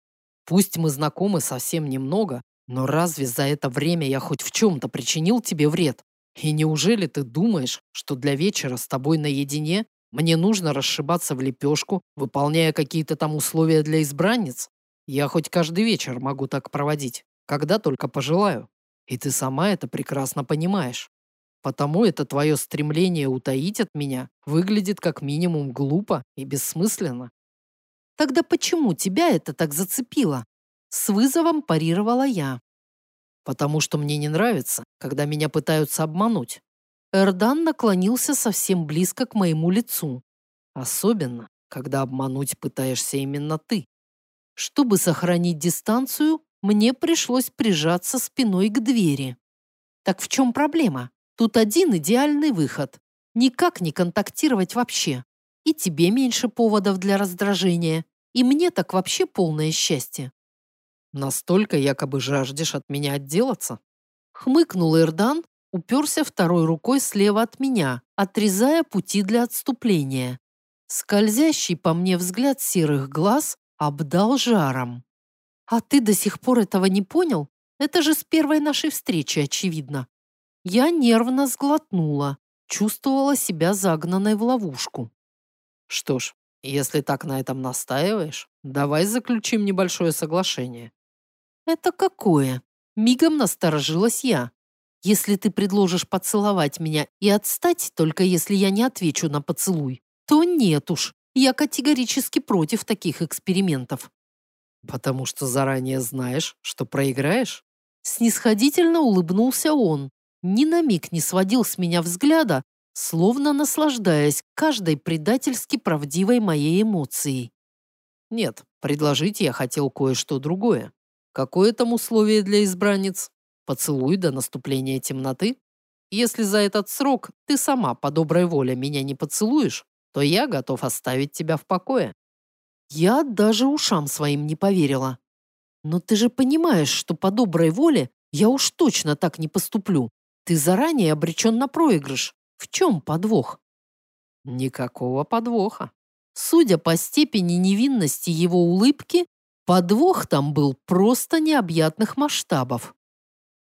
Пусть мы знакомы совсем немного, но разве за это время я хоть в чем-то причинил тебе вред? И неужели ты думаешь, что для вечера с тобой наедине мне нужно расшибаться в лепешку, выполняя какие-то там условия для избранниц? Я хоть каждый вечер могу так проводить, когда только пожелаю. И ты сама это прекрасно понимаешь. Потому это твое стремление утаить от меня выглядит как минимум глупо и бессмысленно. Тогда почему тебя это так зацепило? С вызовом парировала я. Потому что мне не нравится, когда меня пытаются обмануть. Эрдан наклонился совсем близко к моему лицу. Особенно, когда обмануть пытаешься именно ты. Чтобы сохранить дистанцию, мне пришлось прижаться спиной к двери. Так в чем проблема? Тут один идеальный выход. Никак не контактировать вообще. И тебе меньше поводов для раздражения. И мне так вообще полное счастье. Настолько якобы жаждешь от меня отделаться? Хмыкнул Ирдан, уперся второй рукой слева от меня, отрезая пути для отступления. Скользящий по мне взгляд серых глаз обдал жаром. «А ты до сих пор этого не понял? Это же с первой нашей встречи очевидно. Я нервно сглотнула, чувствовала себя загнанной в ловушку. Что ж, если так на этом настаиваешь, давай заключим небольшое соглашение. Это какое? Мигом насторожилась я. Если ты предложишь поцеловать меня и отстать, только если я не отвечу на поцелуй, то нет уж, я категорически против таких экспериментов. Потому что заранее знаешь, что проиграешь? Снисходительно улыбнулся он, ни на миг не сводил с меня взгляда, словно наслаждаясь каждой предательски правдивой моей эмоцией. Нет, предложить я хотел кое-что другое. Какое там условие для избранниц? Поцелуй до наступления темноты? Если за этот срок ты сама по доброй воле меня не поцелуешь, то я готов оставить тебя в покое. Я даже ушам своим не поверила. Но ты же понимаешь, что по доброй воле я уж точно так не поступлю. Ты заранее обречен на проигрыш. В чем подвох? Никакого подвоха. Судя по степени невинности его улыбки, подвох там был просто необъятных масштабов.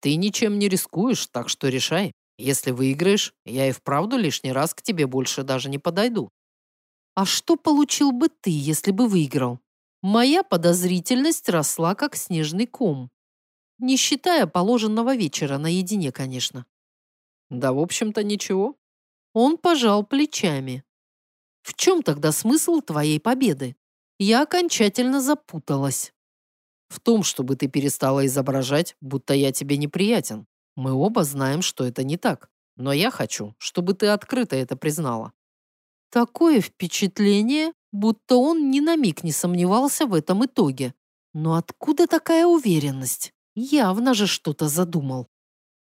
Ты ничем не рискуешь, так что решай. Если выиграешь, я и вправду лишний раз к тебе больше даже не подойду. А что получил бы ты, если бы выиграл? Моя подозрительность росла, как снежный ком. Не считая положенного вечера наедине, конечно. Да, в общем-то, ничего. Он пожал плечами. В чем тогда смысл твоей победы? Я окончательно запуталась. В том, чтобы ты перестала изображать, будто я тебе неприятен. Мы оба знаем, что это не так. Но я хочу, чтобы ты открыто это признала. Такое впечатление, будто он ни на миг не сомневался в этом итоге. Но откуда такая уверенность? Явно же что-то задумал.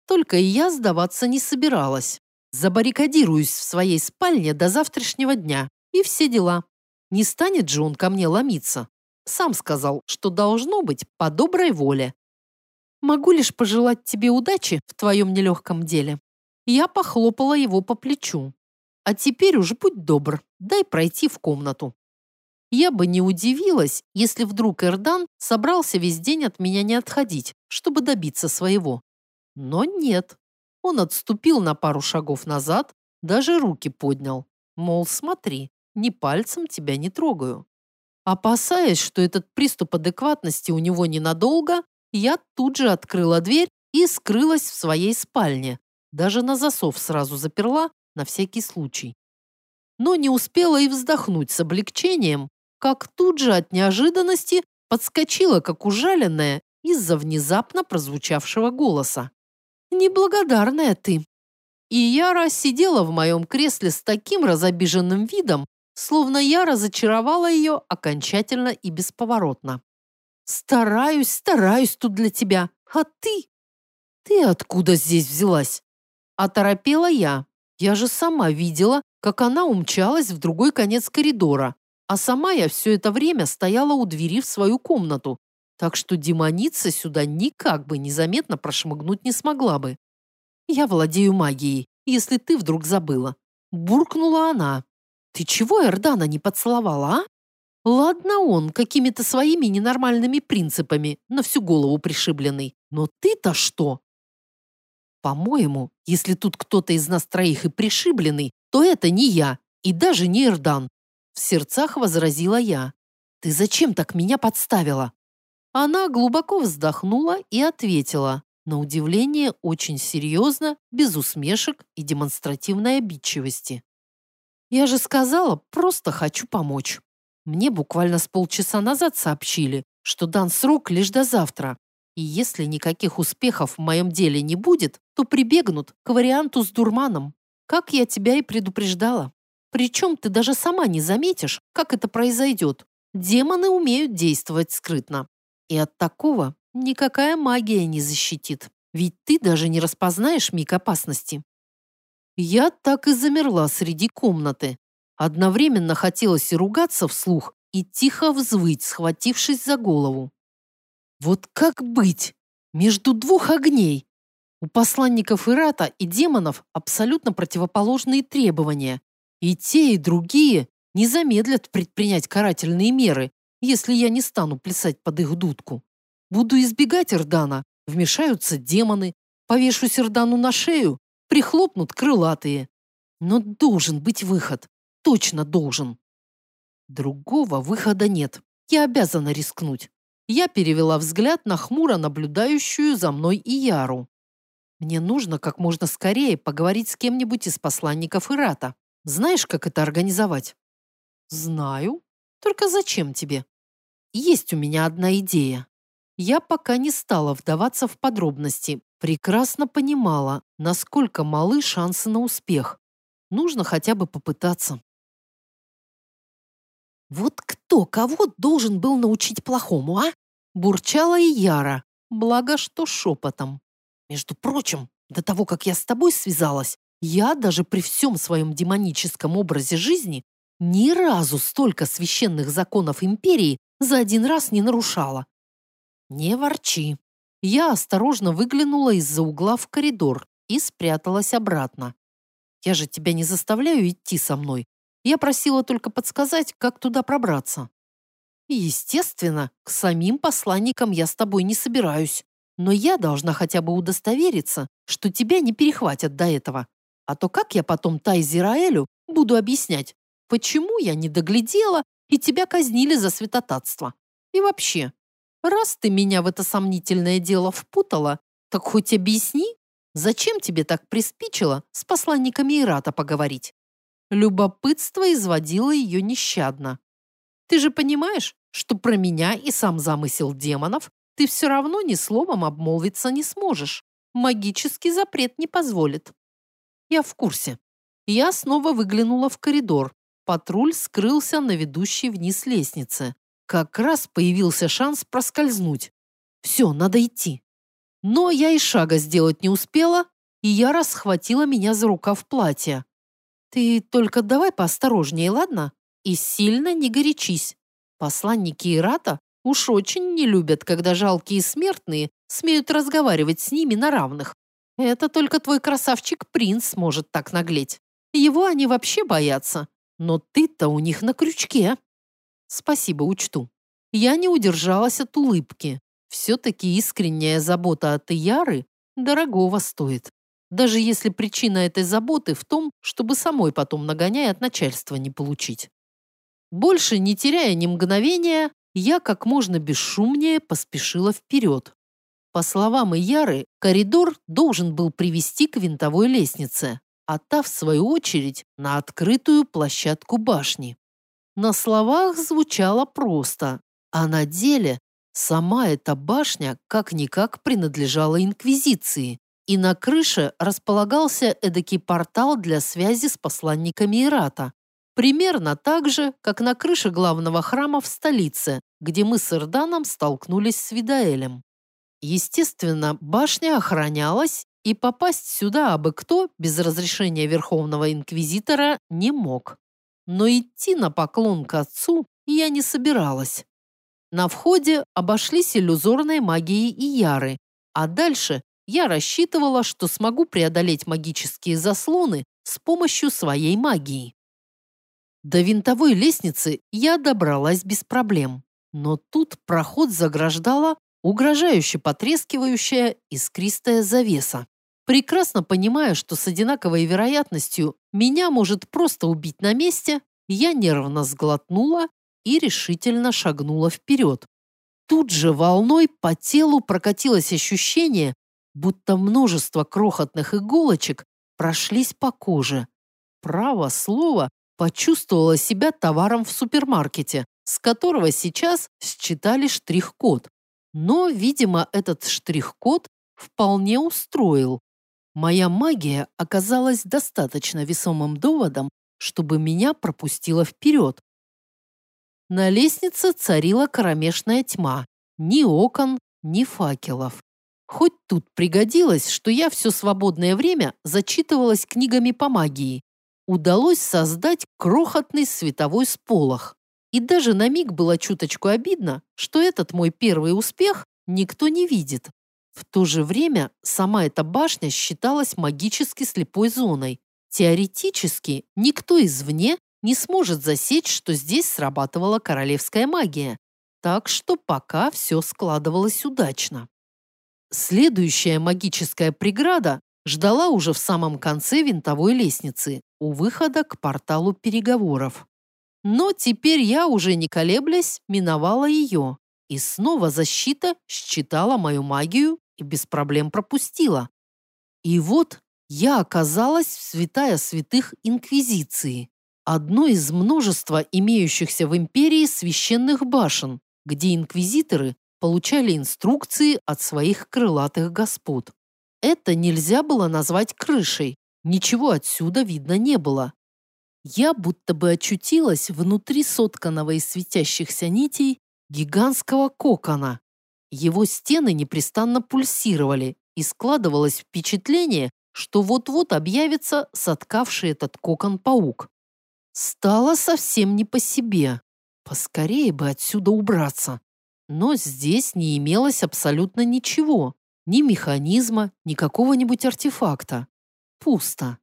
Только и я сдаваться не собиралась. Забаррикадируюсь в своей спальне до завтрашнего дня. И все дела. Не станет же он ко мне ломиться. Сам сказал, что должно быть по доброй воле. Могу лишь пожелать тебе удачи в твоем нелегком деле. Я похлопала его по плечу. А теперь уж будь добр, дай пройти в комнату. Я бы не удивилась, если вдруг Эрдан собрался весь день от меня не отходить, чтобы добиться своего. Но нет. Он отступил на пару шагов назад, даже руки поднял. Мол, смотри, ни пальцем тебя не трогаю. Опасаясь, что этот приступ адекватности у него ненадолго, я тут же открыла дверь и скрылась в своей спальне. Даже на засов сразу заперла, на всякий случай. Но не успела и вздохнуть с облегчением, как тут же от неожиданности подскочила, как ужаленная, из-за внезапно прозвучавшего голоса. «Неблагодарная ты!» И Яра сидела в моем кресле с таким разобиженным видом, словно я разочаровала ее окончательно и бесповоротно. «Стараюсь, стараюсь тут для тебя, а ты? Ты откуда здесь взялась?» Оторопела я. Я же сама видела, как она умчалась в другой конец коридора, а сама я все это время стояла у двери в свою комнату, так что демоница сюда никак бы незаметно прошмыгнуть не смогла бы. «Я владею магией, если ты вдруг забыла», – буркнула она. Ты чего Эрдана не поцеловала, а? Ладно он, какими-то своими ненормальными принципами, на всю голову пришибленный. Но ты-то что? По-моему, если тут кто-то из нас троих и пришибленный, то это не я и даже не Эрдан. В сердцах возразила я. Ты зачем так меня подставила? Она глубоко вздохнула и ответила, на удивление очень серьезно, без усмешек и демонстративной обидчивости. Я же сказала, просто хочу помочь. Мне буквально с полчаса назад сообщили, что дан срок лишь до завтра. И если никаких успехов в моем деле не будет, то прибегнут к варианту с дурманом. Как я тебя и предупреждала. Причем ты даже сама не заметишь, как это произойдет. Демоны умеют действовать скрытно. И от такого никакая магия не защитит. Ведь ты даже не распознаешь миг опасности. Я так и замерла среди комнаты. Одновременно хотелось и ругаться вслух, и тихо взвыть, схватившись за голову. Вот как быть? Между двух огней. У посланников Ирата и демонов абсолютно противоположные требования. И те, и другие не замедлят предпринять карательные меры, если я не стану плясать под их дудку. Буду избегать Ирдана, вмешаются демоны, повешусь Ирдану на шею, прихлопнут крылатые. Но должен быть выход. Точно должен. Другого выхода нет. Я обязана рискнуть. Я перевела взгляд на хмуро наблюдающую за мной Ияру. Мне нужно как можно скорее поговорить с кем-нибудь из посланников Ирата. Знаешь, как это организовать? Знаю. Только зачем тебе? Есть у меня одна идея. Я пока не стала вдаваться в подробности, прекрасно понимала, насколько малы шансы на успех. Нужно хотя бы попытаться. «Вот кто кого должен был научить плохому, а?» Бурчала и Яра, благо что шепотом. «Между прочим, до того, как я с тобой связалась, я даже при всем своем демоническом образе жизни ни разу столько священных законов империи за один раз не нарушала. «Не ворчи». Я осторожно выглянула из-за угла в коридор и спряталась обратно. «Я же тебя не заставляю идти со мной. Я просила только подсказать, как туда пробраться». «Естественно, к самим посланникам я с тобой не собираюсь. Но я должна хотя бы удостовериться, что тебя не перехватят до этого. А то как я потом Тайзираэлю буду объяснять, почему я не доглядела и тебя казнили за святотатство? И вообще, Раз ты меня в это сомнительное дело впутала, так хоть объясни, зачем тебе так приспичило с посланниками Ирата поговорить? Любопытство изводило ее нещадно. Ты же понимаешь, что про меня и сам замысел демонов ты все равно ни словом обмолвиться не сможешь. Магический запрет не позволит. Я в курсе. Я снова выглянула в коридор. Патруль скрылся на ведущей вниз лестнице. Как раз появился шанс проскользнуть. Все, надо идти. Но я и шага сделать не успела, и Яра схватила меня за рукав платья. «Ты только давай поосторожнее, ладно? И сильно не горячись. Посланники Ирата уж очень не любят, когда жалкие смертные смеют разговаривать с ними на равных. Это только твой красавчик-принц может так наглеть. Его они вообще боятся. Но ты-то у них на крючке. Спасибо, учту. Я не удержалась от улыбки. Все-таки искренняя забота от Ияры дорогого стоит. Даже если причина этой заботы в том, чтобы самой потом нагоняя от начальства не получить. Больше не теряя ни мгновения, я как можно бесшумнее поспешила вперед. По словам Ияры, коридор должен был привести к винтовой лестнице, а та, в свою очередь, на открытую площадку башни. На словах звучало просто, а на деле сама эта башня как-никак принадлежала Инквизиции, и на крыше располагался эдакий портал для связи с посланниками Ирата, примерно так же, как на крыше главного храма в столице, где мы с Ирданом столкнулись с Видаэлем. Естественно, башня охранялась, и попасть сюда абы кто без разрешения Верховного Инквизитора не мог. Но идти на поклон к отцу я не собиралась. На входе обошлись иллюзорной магией и яры, а дальше я рассчитывала, что смогу преодолеть магические заслоны с помощью своей магии. До винтовой лестницы я добралась без проблем, но тут проход заграждала угрожающе потрескивающая искристая завеса. Прекрасно понимая, что с одинаковой вероятностью меня может просто убить на месте, я нервно сглотнула и решительно шагнула вперед. Тут же волной по телу прокатилось ощущение, будто множество крохотных иголочек прошлись по коже. Право слово почувствовала себя товаром в супермаркете, с которого сейчас считали штрих-код. Но, видимо, этот штрих-код вполне устроил. Моя магия оказалась достаточно весомым доводом, чтобы меня пропустило вперед. На лестнице царила кромешная тьма. Ни окон, ни факелов. Хоть тут пригодилось, что я все свободное время зачитывалась книгами по магии. Удалось создать крохотный световой сполох. И даже на миг было чуточку обидно, что этот мой первый успех никто не видит. В то же время сама эта башня считалась магически слепой зоной. Теоретически никто извне не сможет засечь, что здесь срабатывала королевская магия. Так что пока все складывалось удачно. Следующая магическая преграда ждала уже в самом конце винтовой лестницы, у выхода к порталу переговоров. Но теперь я, уже не колеблясь, миновала ее. И снова защита считала мою магию и без проблем пропустила. И вот я оказалась в святая святых Инквизиции, одной из множества имеющихся в империи священных башен, где инквизиторы получали инструкции от своих крылатых господ. Это нельзя было назвать крышей, ничего отсюда видно не было. Я будто бы очутилась внутри сотканного из светящихся нитей гигантского кокона. Его стены непрестанно пульсировали, и складывалось впечатление, что вот-вот объявится соткавший этот кокон паук. Стало совсем не по себе. Поскорее бы отсюда убраться. Но здесь не имелось абсолютно ничего. Ни механизма, ни какого-нибудь артефакта. Пусто.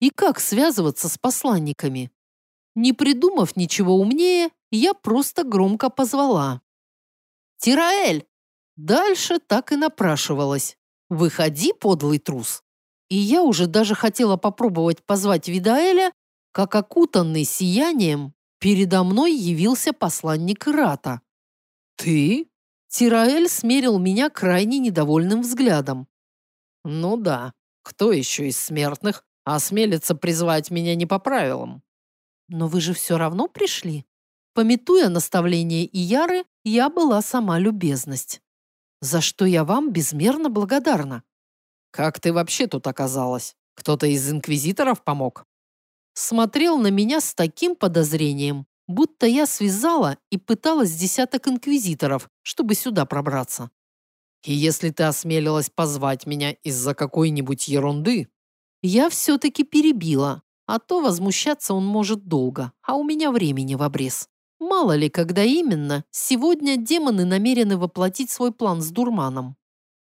И как связываться с посланниками? Не придумав ничего умнее, я просто громко позвала. «Тираэль!» Дальше так и напрашивалось. «Выходи, подлый трус!» И я уже даже хотела попробовать позвать Видаэля, как окутанный сиянием, передо мной явился посланник Рата. «Ты?» Тираэль смерил меня крайне недовольным взглядом. «Ну да, кто еще из смертных осмелится призвать меня не по правилам?» «Но вы же все равно пришли?» Пометуя наставление Ияры, я была сама любезность. За что я вам безмерно благодарна. Как ты вообще тут оказалась? Кто-то из инквизиторов помог? Смотрел на меня с таким подозрением, будто я связала и пыталась десяток инквизиторов, чтобы сюда пробраться. И если ты осмелилась позвать меня из-за какой-нибудь ерунды, я все-таки перебила, а то возмущаться он может долго, а у меня времени в обрез. Мало ли, когда именно, сегодня демоны намерены воплотить свой план с дурманом.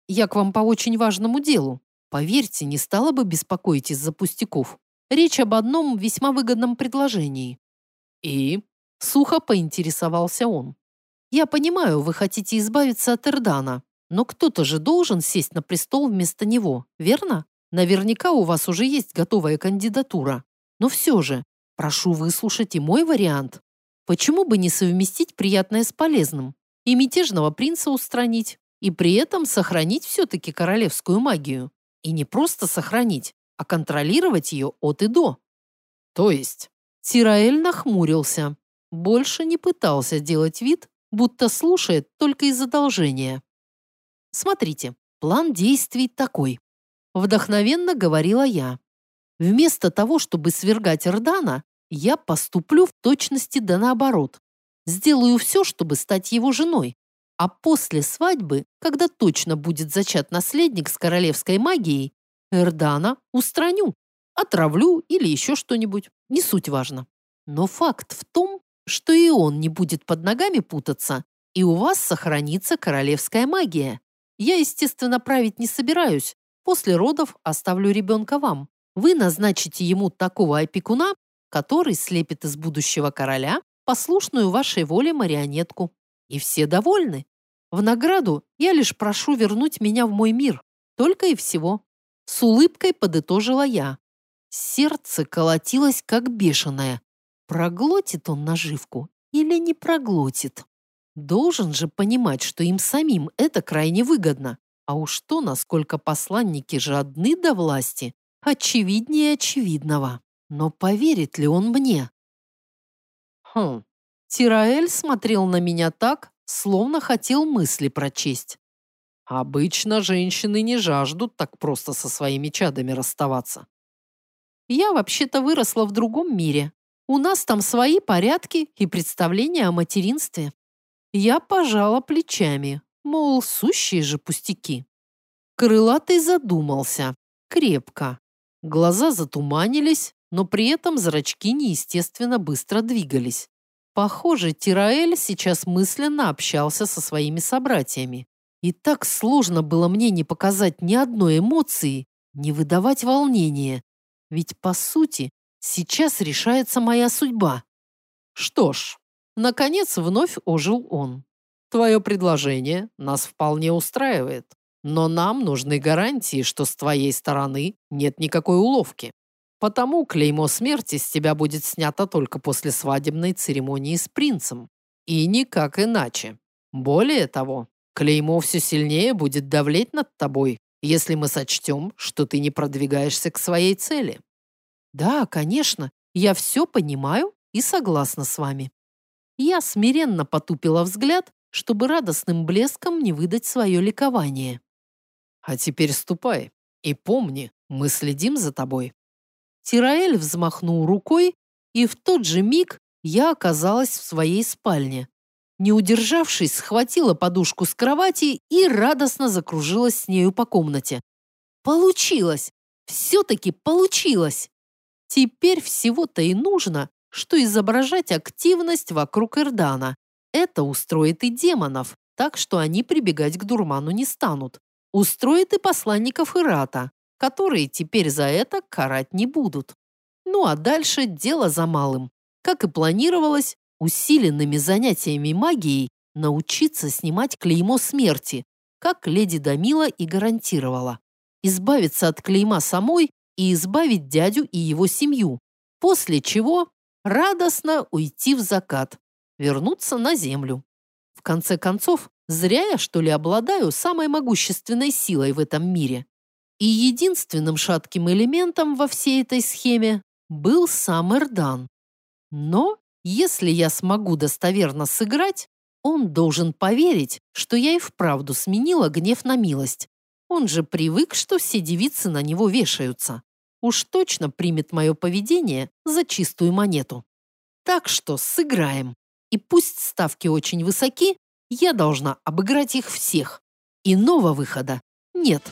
Я к вам по очень важному делу. Поверьте, не стала бы беспокоить из-за пустяков. Речь об одном весьма выгодном предложении. И? Сухо поинтересовался он. Я понимаю, вы хотите избавиться от Эрдана, но кто-то же должен сесть на престол вместо него, верно? Наверняка у вас уже есть готовая кандидатура. Но все же, прошу выслушать и мой вариант. Почему бы не совместить приятное с полезным? И мятежного принца устранить, и при этом сохранить все-таки королевскую магию. И не просто сохранить, а контролировать ее от и до. То есть? Тираэль нахмурился. Больше не пытался делать вид, будто слушает только из задолжения. Смотрите, план действий такой. Вдохновенно говорила я. Вместо того, чтобы свергать Эрдана, я поступлю в точности да наоборот. Сделаю все, чтобы стать его женой. А после свадьбы, когда точно будет зачат наследник с королевской магией, Эрдана устраню, отравлю или еще что-нибудь, не суть важно. Но факт в том, что и он не будет под ногами путаться, и у вас сохранится королевская магия. Я, естественно, править не собираюсь. После родов оставлю ребенка вам. Вы назначите ему такого опекуна, который слепит из будущего короля послушную вашей воле марионетку. И все довольны. В награду я лишь прошу вернуть меня в мой мир. Только и всего. С улыбкой подытожила я. Сердце колотилось, как бешеное. Проглотит он наживку или не проглотит? Должен же понимать, что им самим это крайне выгодно. А уж то, насколько посланники жадны до власти, очевиднее очевидного. Но поверит ли он мне? Хм. Тираэль смотрел на меня так, словно хотел мысли прочесть. Обычно женщины не жаждут так просто со своими чадами расставаться. Я вообще-то выросла в другом мире. У нас там свои порядки и представления о материнстве. Я пожала плечами, мол, сущие же пустяки. Крылатый задумался. Крепко. Глаза затуманились, но при этом зрачки неестественно быстро двигались. Похоже, Тираэль сейчас мысленно общался со своими собратьями. И так сложно было мне не показать ни одной эмоции, не выдавать волнения. Ведь, по сути, сейчас решается моя судьба. Что ж, наконец вновь ожил он. Твое предложение нас вполне устраивает. Но нам нужны гарантии, что с твоей стороны нет никакой уловки. Потому клеймо смерти с тебя будет снято только после свадебной церемонии с принцем. И никак иначе. Более того, клеймо все сильнее будет давлеть над тобой, если мы сочтем, что ты не продвигаешься к своей цели. Да, конечно, я все понимаю и согласна с вами. Я смиренно потупила взгляд, чтобы радостным блеском не выдать свое ликование. А теперь ступай и помни, мы следим за тобой. Тираэль взмахнул рукой, и в тот же миг я оказалась в своей спальне. Не удержавшись, схватила подушку с кровати и радостно закружилась с нею по комнате. Получилось! Все-таки получилось! Теперь всего-то и нужно, что изображать активность вокруг Эрдана. Это устроит и демонов, так что они прибегать к дурману не станут. Устроит и посланников Ирата которые теперь за это карать не будут. Ну а дальше дело за малым. Как и планировалось, усиленными занятиями магией научиться снимать клеймо смерти, как леди Дамила и гарантировала. Избавиться от клейма самой и избавить дядю и его семью, после чего радостно уйти в закат, вернуться на землю. В конце концов, зря я, что ли, обладаю самой могущественной силой в этом мире. И единственным шатким элементом во всей этой схеме был сам Эрдан. Но Если я смогу достоверно сыграть, он должен поверить, что я и вправду сменила гнев на милость. Он же привык, что все девицы на него вешаются. Уж точно примет мое поведение за чистую монету. Так что сыграем. И пусть ставки очень высоки, я должна обыграть их всех. Иного выхода нет.